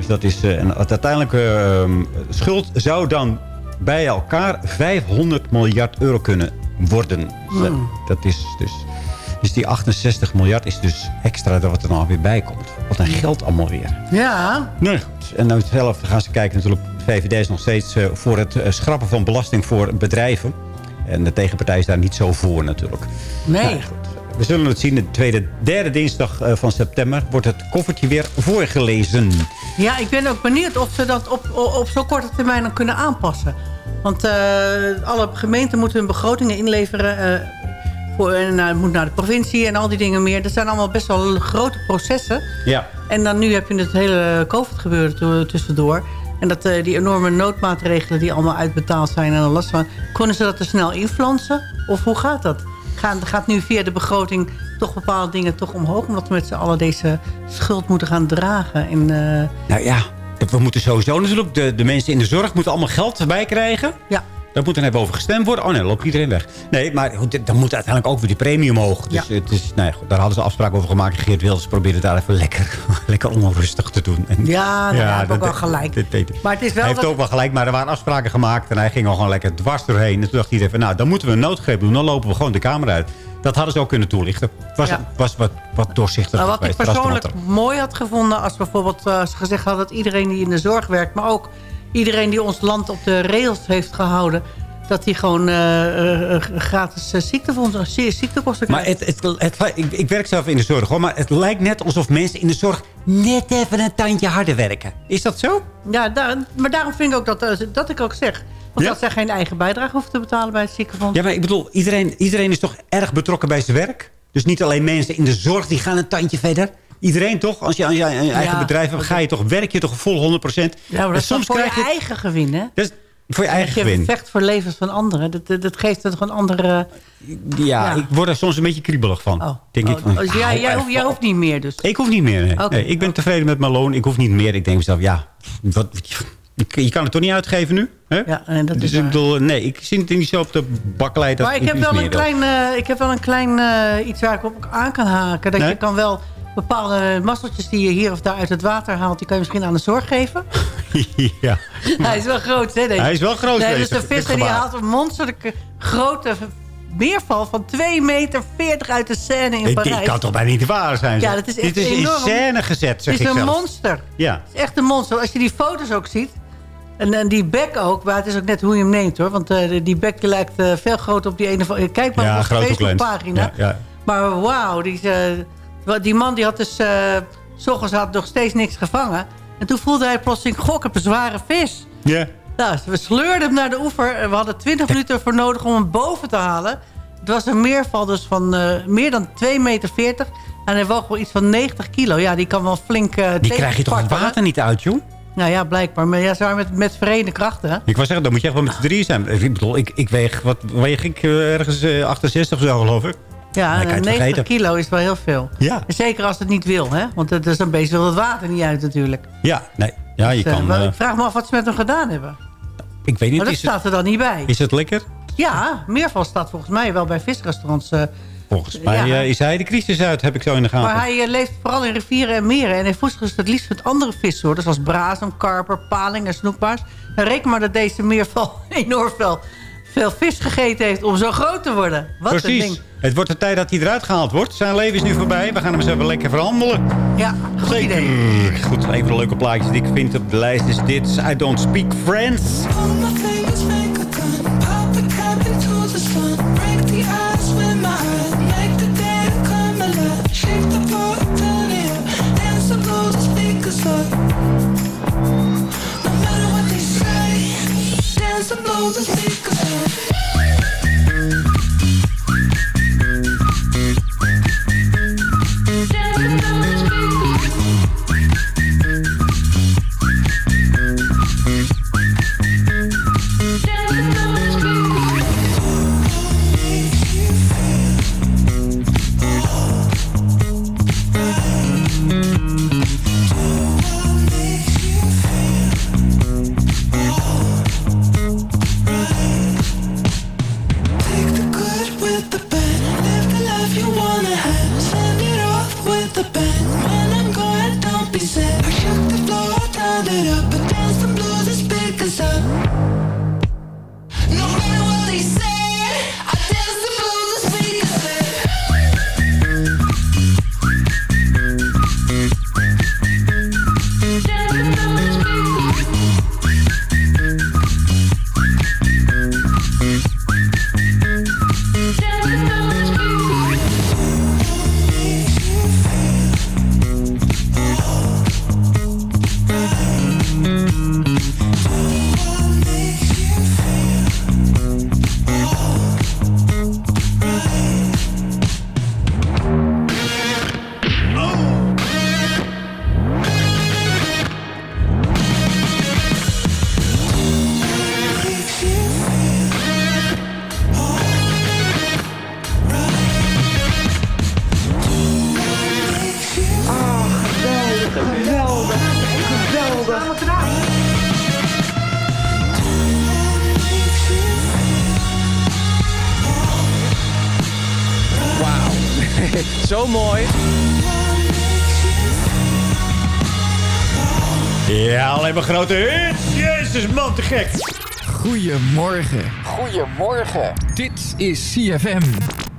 Dus dat is, eh, en het uiteindelijke ehm, schuld zou dan bij elkaar 500 miljard euro kunnen worden. Hmm. Dat is dus... Dus die 68 miljard is dus extra dat wat er dan weer bij komt. Wat een geld allemaal weer. Ja. Nee, goed. En nou zelf gaan ze kijken natuurlijk. VVD is nog steeds eh, voor het eh, schrappen van belasting voor bedrijven. En de tegenpartij is daar niet zo voor natuurlijk. Nee. Nou. We zullen het zien. De tweede, derde dinsdag eh, van september wordt het koffertje weer voorgelezen. Ja, ik ben ook benieuwd of ze dat op, op, zo'n korte termijn dan kunnen aanpassen. Want eh, alle gemeenten moeten hun begrotingen inleveren. eh, voor, en uh, moet naar de provincie en al die dingen meer. Dat zijn allemaal best wel grote processen. Ja. En dan nu heb je het hele COVID-gebeuren tu- tussendoor. En dat die enorme noodmaatregelen die allemaal uitbetaald zijn en er last van. Kunnen ze dat er snel inflansen? Of hoe gaat dat? Gaat, gaat nu via de begroting toch bepaalde dingen toch omhoog? Omdat we met z'n allen deze schuld moeten gaan dragen. En, eh, Nou ja, we moeten sowieso natuurlijk... De, de mensen in de zorg moeten allemaal geld erbij krijgen. Ja. Daar moet dan even over gestemd worden. Oh nee, dan loopt iedereen weg. Nee, maar dan moet uiteindelijk ook weer die premie omhoog. Dus het is, goed, daar hadden ze afspraken over gemaakt. Geert Wilders probeerde daar even lekker, lekker onrustig te doen. En, Ja, nou, hij heeft ook dat- wel gelijk. dat. Maar het is wel hij heeft dat- ook wel gelijk, maar er waren afspraken gemaakt. En hij ging al gewoon lekker dwars doorheen. En toen dacht hij even, nou, dan moeten we een noodgreep doen. Dan lopen we gewoon de kamer uit. Dat hadden ze ook kunnen toelichten. Het was, Ja. was wat, wat doorzichtiger Nou, wat ik persoonlijk mooi had gevonden... als bijvoorbeeld eh, ze gezegd hadden dat iedereen die in de zorg werkt... maar ook iedereen die ons land op de rails heeft gehouden... dat die gewoon eh, gratis ziektefonds, zie- ziektekosten Maar krijgt. het, het, het, ik, ik werk zelf in de zorg, hoor. Maar het lijkt net alsof mensen in de zorg net even een tandje harder werken. Is dat zo? Ja, daar, maar daarom vind ik ook dat, dat ik ook zeg... Want Ja. dat zij geen eigen bijdrage hoeven te betalen bij het ziekenfonds. Ja, maar ik bedoel, iedereen, iedereen is toch erg betrokken bij zijn werk? Dus niet alleen mensen in de zorg, die gaan een tandje verder. Iedereen toch? Als je, als je een eigen Ja, bedrijf hebt, ga je toch, werk je toch vol 100 Ja, maar dat is soms voor je krijg je... eigen gewin, hè? Dat is voor je eigen Dat je gewin. vecht voor levens van anderen. Dat, dat, dat geeft het gewoon andere... Ja, Ja. ik word er soms een beetje kriebelig van. Denk ik Oh, van, dus jij, hoeft, jij hoeft niet meer dus. Ik hoef niet meer. Nee. Ik ben tevreden met mijn loon. Ik hoef niet meer. Ik denk mezelf, ja, wat, je, je kan het toch niet uitgeven nu? Hè? Ja, en dat dus is ik bedoel, nee, ik zie het niet zo op de baklijn. Maar ik iets heb, wel een klein, eh, ik heb wel een klein eh, iets waar ik op aan kan haken. Dat Nee? je kan wel bepaalde masseltjes die je hier of daar uit het water haalt... die kan je misschien aan de zorg geven. ja. Hij is wel groot, hè? Deze. Hij is wel groot, Nee, deze, dus de visser die haalt een monsterlijke grote meerval van 2 meter 40 uit de Seine in Ik, Parijs. dit kan toch bijna niet waar zijn? Ja, dat is echt Dit is in enorm. scène gezet, zeg Het is ik een monster. Ja. Het is echt een monster. Als je die foto's ook ziet... En, en die bek ook, maar het is ook net hoe je hem neemt hoor. Want eh, die bek die lijkt eh, veel groter op die ene van. Kijk maar Ja, op lens. Facebookpagina. Ja, ja. Maar wauw, die, is, eh, die man die had dus... eh, s ochtends had nog steeds niks gevangen. En toen voelde hij plotseling, gok, een zware vis. Ja. Nou, we sleurden hem naar de oever. En we hadden 20 minuten voor nodig om hem boven te halen. Het was een meerval dus van eh, meer dan 2,40 meter. En hij woog wel iets van 90 kilo. Ja, die kan wel flink uh, Die krijg je toch het water niet uit, joh? Nou ja, blijkbaar. Maar ja, ze waren met, met verenigde krachten. Hè? Ik wou zeggen, dan moet je echt wel met z'n drieën zijn. Ik bedoel, ik, ik weeg, wat weeg ik? eh, ergens eh, 68 of zo, geloof ik. Ja, Maar ik kan en het 90 vergeten. kilo is wel heel veel. Ja. Zeker als het niet wil, hè? Want het is een beest wil het water niet uit natuurlijk. Ja, nee. Ja, je Dus, eh, kan... maar eh, ik vraag me af wat ze met hem gedaan hebben. ik weet niet, Maar dat het, staat er dan niet bij. is het lekker? Ja, meerval staat volgens mij wel bij visrestaurants. eh, Volgens mij Ja. is hij de crisis uit, heb ik zo in de gaten. Maar hij leeft vooral in rivieren en meren. En hij voedt zich het liefst met andere vissoorten. Zoals brazen, karper, paling en snoekbaars. En reken maar dat deze meerval enorm veel, veel vis gegeten heeft om zo groot te worden. Wat een Precies. ding. Het wordt de tijd dat hij eruit gehaald wordt. Zijn leven is nu voorbij. We gaan hem eens even lekker verhandelen. Ja, goed Zeker. idee. Goed, een van de leuke plaatjes die ik vind op de lijst is dit. I Don't Speak Friends. Zo mooi. Ja, alleen maar grote hits. Jezus, man, te gek. Goedemorgen. Goedemorgen. Dit is CFM.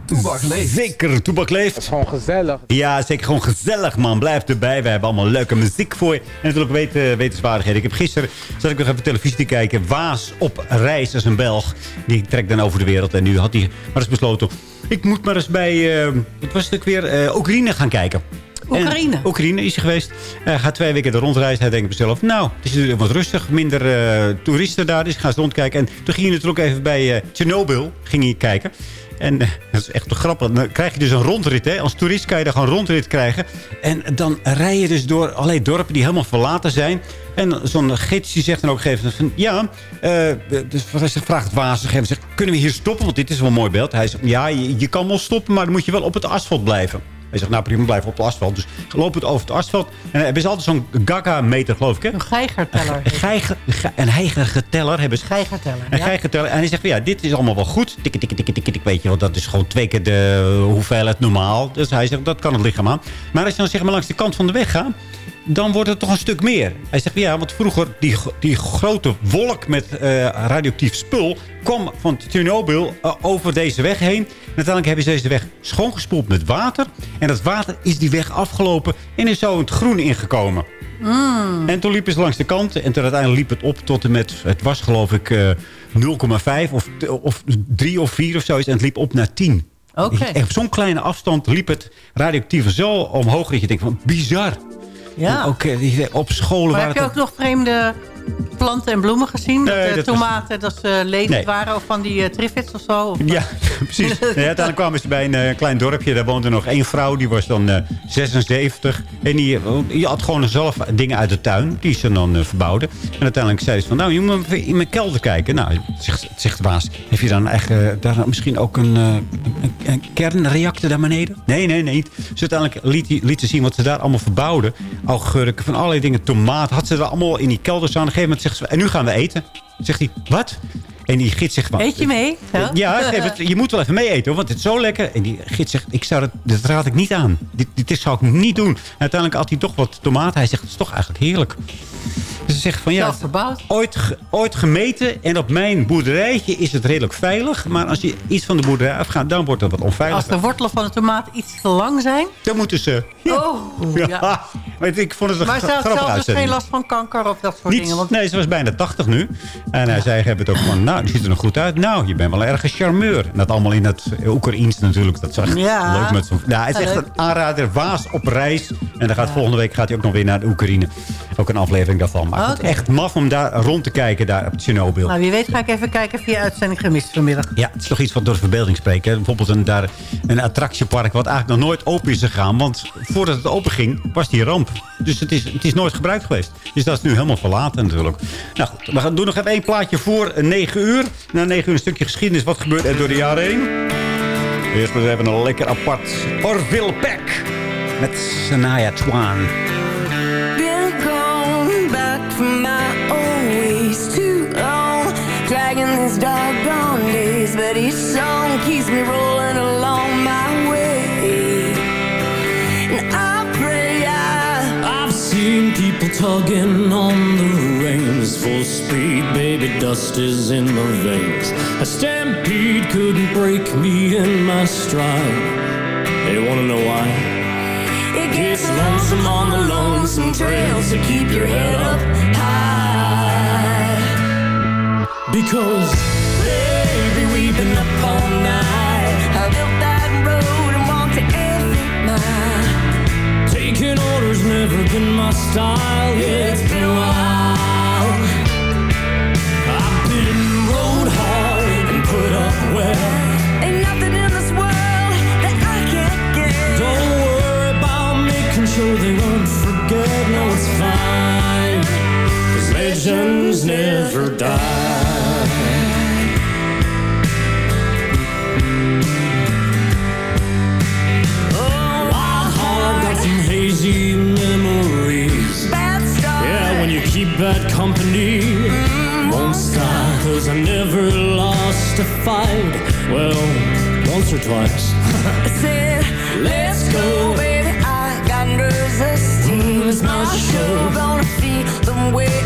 Toebak leeft. Zeker, Toebak leeft. Het is gewoon gezellig. Ja, zeker gewoon gezellig, man. Blijf erbij. We hebben allemaal leuke muziek voor je. En natuurlijk weten, wetenswaardigheden. Ik heb gisteren, zat ik nog even televisie te kijken. Waas op reis, dat is een Belg. Die trekt dan over de wereld. En nu had hij maar eens besloten... Ik moet maar eens bij, uh, wat was het ook weer, uh, Oekraïne gaan kijken. Oekraïne? En Oekraïne is hij geweest. Hij gaat twee weken er rondreizen. Hij denkt bij zichzelf, nou, het is natuurlijk wat rustig. Minder uh, toeristen daar. Dus ik ga eens rondkijken. En toen ging hij natuurlijk ook even bij Chernobyl ging hij kijken. En dat is echt grappig. Dan krijg je dus een rondrit. Hè? Als toerist kan je daar gewoon rondrit krijgen. En dan rij je dus door allerlei dorpen die helemaal verlaten zijn. En zo'n gids die zegt dan ook gegeven van... Ja, uh, dus hij vraagt wazig. En zegt, kunnen we hier stoppen? Want dit is wel een mooi beeld. Hij zegt, ja, je kan wel stoppen, maar dan moet je wel op het asfalt blijven. Hij zegt, nou prima, blijf op het asfalt. Dus loop het over het asfalt. En hebben ze altijd zo'n Gaga-meter, geloof ik, hè? Een geigerteller. Een, geiger, een heigergeteller hebben ze. Geigerteller, Een geigerteller. En hij zegt, ja, dit is allemaal wel goed. Tikke, tikke, tikke, tikke, weet je wel. Dat is gewoon twee keer de hoeveelheid normaal. Dus hij zegt, dat kan het lichaam aan. Maar als je dan zeg maar langs de kant van de weg gaat dan wordt het toch een stuk meer. Hij zegt, ja, want vroeger die, die grote wolk met uh, radioactief spul... kwam van Chernobyl uh, over deze weg heen. En uiteindelijk hebben ze deze weg schoongespoeld met water. En dat water is die weg afgelopen en is zo het groen ingekomen. Mm. En toen liepen ze langs de kant. En toen uiteindelijk liep het op tot en met... Het was geloof ik uh, 0,5 of, of 3 of 4 of zoiets. En het liep op naar 10. Okay. En op zo'n kleine afstand liep het radioactieve zo omhoog... dat je denkt van bizar. Ja. Ook uh, op scholen maar waar heb je ook nog vreemde planten en bloemen gezien? Nee, dat, uh, dat tomaten, was... dat ze levend nee. waren? Of van die uh, triffids of zo? Of, ja, precies. nee, uiteindelijk kwamen ze bij een uh, klein dorpje. Daar woonde nog één vrouw. Die was dan 76. En die, die had gewoon zelf dingen uit de tuin. Die ze dan verbouwden. En uiteindelijk zei ze van... Nou, je moet even in mijn kelder kijken. Nou, zegt, zegt de baas. Heb je dan eigenlijk daar misschien ook een, een, een, kernreactor daar beneden? Nee, nee, nee. Dus uiteindelijk liet, liet ze zien wat ze daar allemaal verbouwden. Augurken, van allerlei dingen. Tomaat. Had ze er allemaal in die kelder staan. Gegeven moment zegt ze... En nu gaan we eten. Zegt hij, wat? En die gids zegt... Eet je mee? Ja, ja het, je moet wel even mee eten, hoor, want het is zo lekker. En die gids zegt, ik zou dat, dat raad ik niet aan. Dit, dit zou ik niet doen. En uiteindelijk had hij toch wat tomaten. Hij zegt, het is toch eigenlijk heerlijk. Dus ze zegt van ja, ooit, ooit gemeten en op mijn boerderijtje is het redelijk veilig. Maar als je iets van de boerderij afgaat, dan wordt het wat onveilig. Als de wortelen van de tomaat iets te lang zijn? Dan moeten ze... Ja. Oh, ja. ja. Maar ik vond het een maar ze had zelf dus geen last van kanker of dat soort Niets, dingen? Want... Nee, ze was bijna 80 nu. En hij zei, hebben het ook van, nou, die ziet er nog goed uit. Nou, je bent wel erg een charmeur. En dat allemaal in het Oekraïens natuurlijk. Dat is echt ja. leuk met zo'n... Ja, hij is echt een aanrader. Waas op reis. En dan gaat volgende week gaat hij ook nog weer naar de Oekraïne. Ook een aflevering daarvan. Maar okay. echt maf om daar rond te kijken, daar op Chernobyl. Nou, wie weet ga ik even kijken via uitzending gemist vanmiddag. Ja, het is toch iets wat door de verbeelding spreekt. Hè? Bijvoorbeeld een, daar, een attractiepark wat eigenlijk nog nooit open is gegaan. Want voordat het open ging, was die ramp. Dus het is, het is nooit gebruikt geweest. Dus dat is nu helemaal verlaten natuurlijk. Nou goed, we gaan doen nog even één plaatje voor 9 uur. Na 9 uur een stukje geschiedenis. Wat gebeurt er door de jaren heen? Eerst maar even een lekker apart Orville Peck. Met Sanaya Twan. dragging these doggone days But each song keeps me rolling along my way And I pray I I've seen people tugging on Full speed, baby, dust is in my veins. A stampede couldn't break me in my stride. They wanna know why? It gets lonesome on the lonesome trail So keep your head up high. Because baby we've been up all night. I built that road and walked to every mile. Taking orders never been my style. Yeah, it's been a while legends never die. Oh, wild heart got some hazy memories. Bad stuff. Yeah, when you keep bad company, mm-hmm. won't stop. Cause I never lost a fight. Well, once or twice. I said, let's go, baby. I got nerves, esteem. Mm-hmm. It's my show. Gonna feel the way